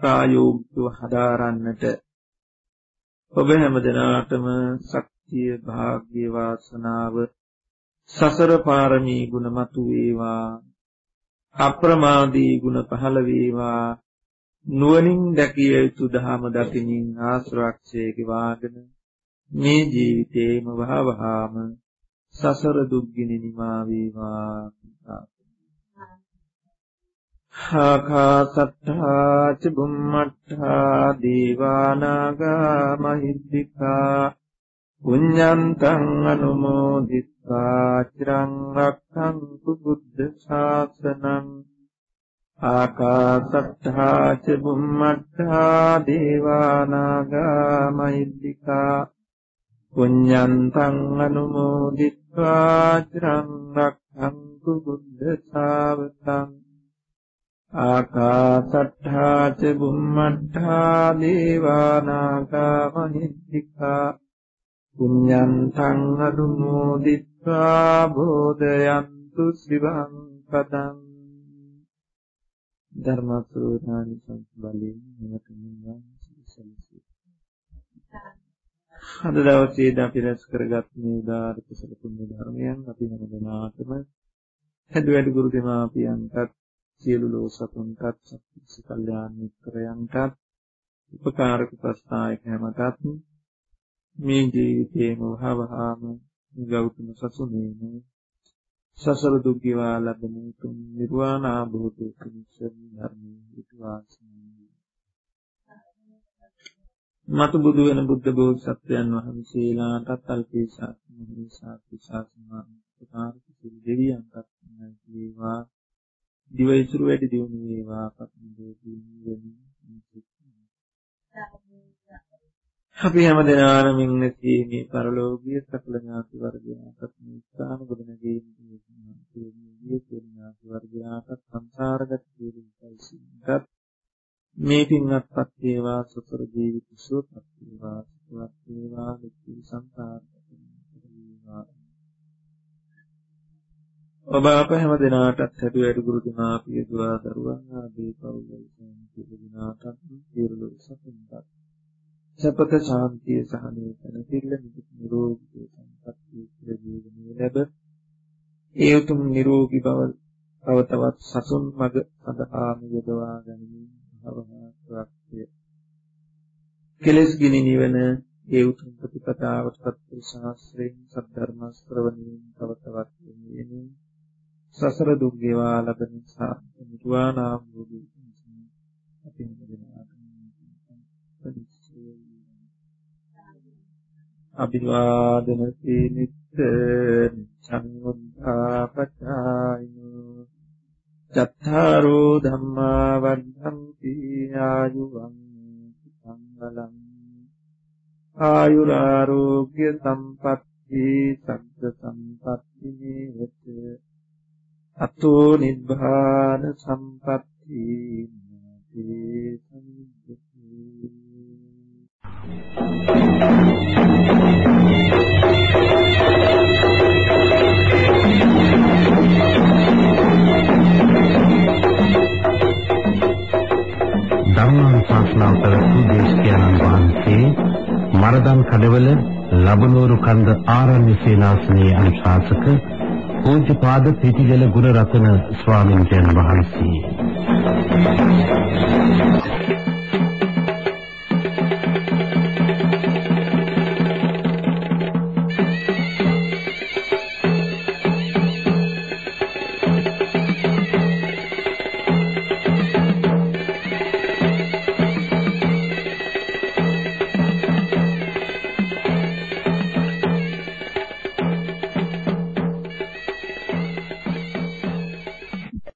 ප්‍රායෝගිකව හදාරන්නට ඔබ හැම දිනාටම ශක්තිය භාග්‍ය වාසනාව සසර පාරමී ගුණ මතු වේවා අප්‍රමාදී ගුණ පහළ වේවා නුවණින් දැකිය යුතු ධහම දකිනින් ආශ්‍රක්ෂයේ ගෙවාගෙන මේ ජීවිතේම වහවහාම සසර දුක්ගින නිමා වේවා. ආකාසත්තා ච බුම්මත්තා දීවානාගා මහිද්దికා පුඤ්ඤන්තං අනුමෝදිත්වා චිරං රක්ඛන්තු බුද්ධ ශාසනං. ආකාසත්තා ච බුම්මත්තා දීවානාගා මහිද්దికා පුඤ්ඤන්තං අනුමෝදිත්වා චිරං රක්ඛන්තු බුද්ධ ශාවකං ආකාසට්ඨා ච බුම්මට්ඨා දේවානාගා මහිද්దికා පුඤ්ඤන්තං අනුමෝදිත්වා බෝධයන්තු සිවං පදං ධර්මසෝදානි සංබලයෙන් නිමතමින් සලසී අද දවසේදී අපි රැස් කරගත් මේ උදාාර කුසල පුණ්‍ය ධර්මයන් අපි හැම දිනාටම හැදු වැඩි ගුරු දෙමාපියන්ටත් සියලු ලෝ සතුන්ටත් සත්‍ය කල්යාණ මිත්‍රයන්ටත් උපකාරක ප්‍රස්ථායක හැමතත් මේ ජීවිතේම වහවහාම ගෞතම සසුනේම සසර දුක් ගෙවා ලබන තුන් නිර්වාණ ආභූත කුසල ධර්මයේ විශ්වාසයි. මතු බුදු වෙන බුද්ධ බෝසත්යන් වහන්සේලාටත් අල්පේ ශාසනයේ සාති ශාසනා උපකාරක සිල් දෙවියන්ටත් වේවා. දිවයිසුරු වැඩි දියුණු වේවා. පත්මදෝදී වෙමින් අපි හැම දිනාම ඉන්නේ මේ පරලෝකීය සකල ඥාති වර්ගයාටත් මේ ස්ථාන ගොඩනැගී මේ ඥාති වර්ගයාටත් සංසාරගත ජීවිතයි මේ පින්වත්පත් වේවා සතර ජීවිත සුවපත් වේවා සුවපත් වේවා නිත්‍ය සංසාරගත වේවා. ඔබ අප හැම දිනාටත් හැටි වැඩි ගුරු දිනාපිය දුරා දරුවන් ආදී පවුලේ සියලු දිනාටත් සියලු සතුන්ටත් සපත ශාන්තිය සහනය කරන පිළිල නිරෝගී සම්පත්තිය පිළිගන්නේ ලැබ. ඒ උතුම් නිරෝගී බව තව තවත් සසුන් මඟ සඳහාම යොදවා ගැනීම භවනාත්‍ය කෙලස් ගිනි නිවන ඒ උතුම් ප්‍රතිපදාවට පත්ව ශාස්ත්‍රයෙන් සද්ධර්ම ශ්‍රවණයෙන් තව තවත් වෙනින් සසර දුක් ගෙවා ලබන නිර්වාණ ආභෝධි අපි මෙදෙනාට අභිවාදන සීනිත්ත සංවද්ධාපචායිනෝ චත්තාරෝ ධම්මා වද්ධන්ති ආයුවං සංගලං ආයුරාෝග්‍ය සම්පatti සග්ග සම්පatti නේවත අතෝ නිබ්බාන සම්පatti නාතේ සම්පatti ධර්මානුශාසනාව පැවැත්වූ දේශකයන්න් වහන්සේ මරදම් කඩවල ලබනෝරු කන්ද ආරණ්‍ය සේනාසනයේ අනුශාසක පූජ්‍යපාද පිටිගල ගුණරත්න ස්වාමීන් වහන්සේ.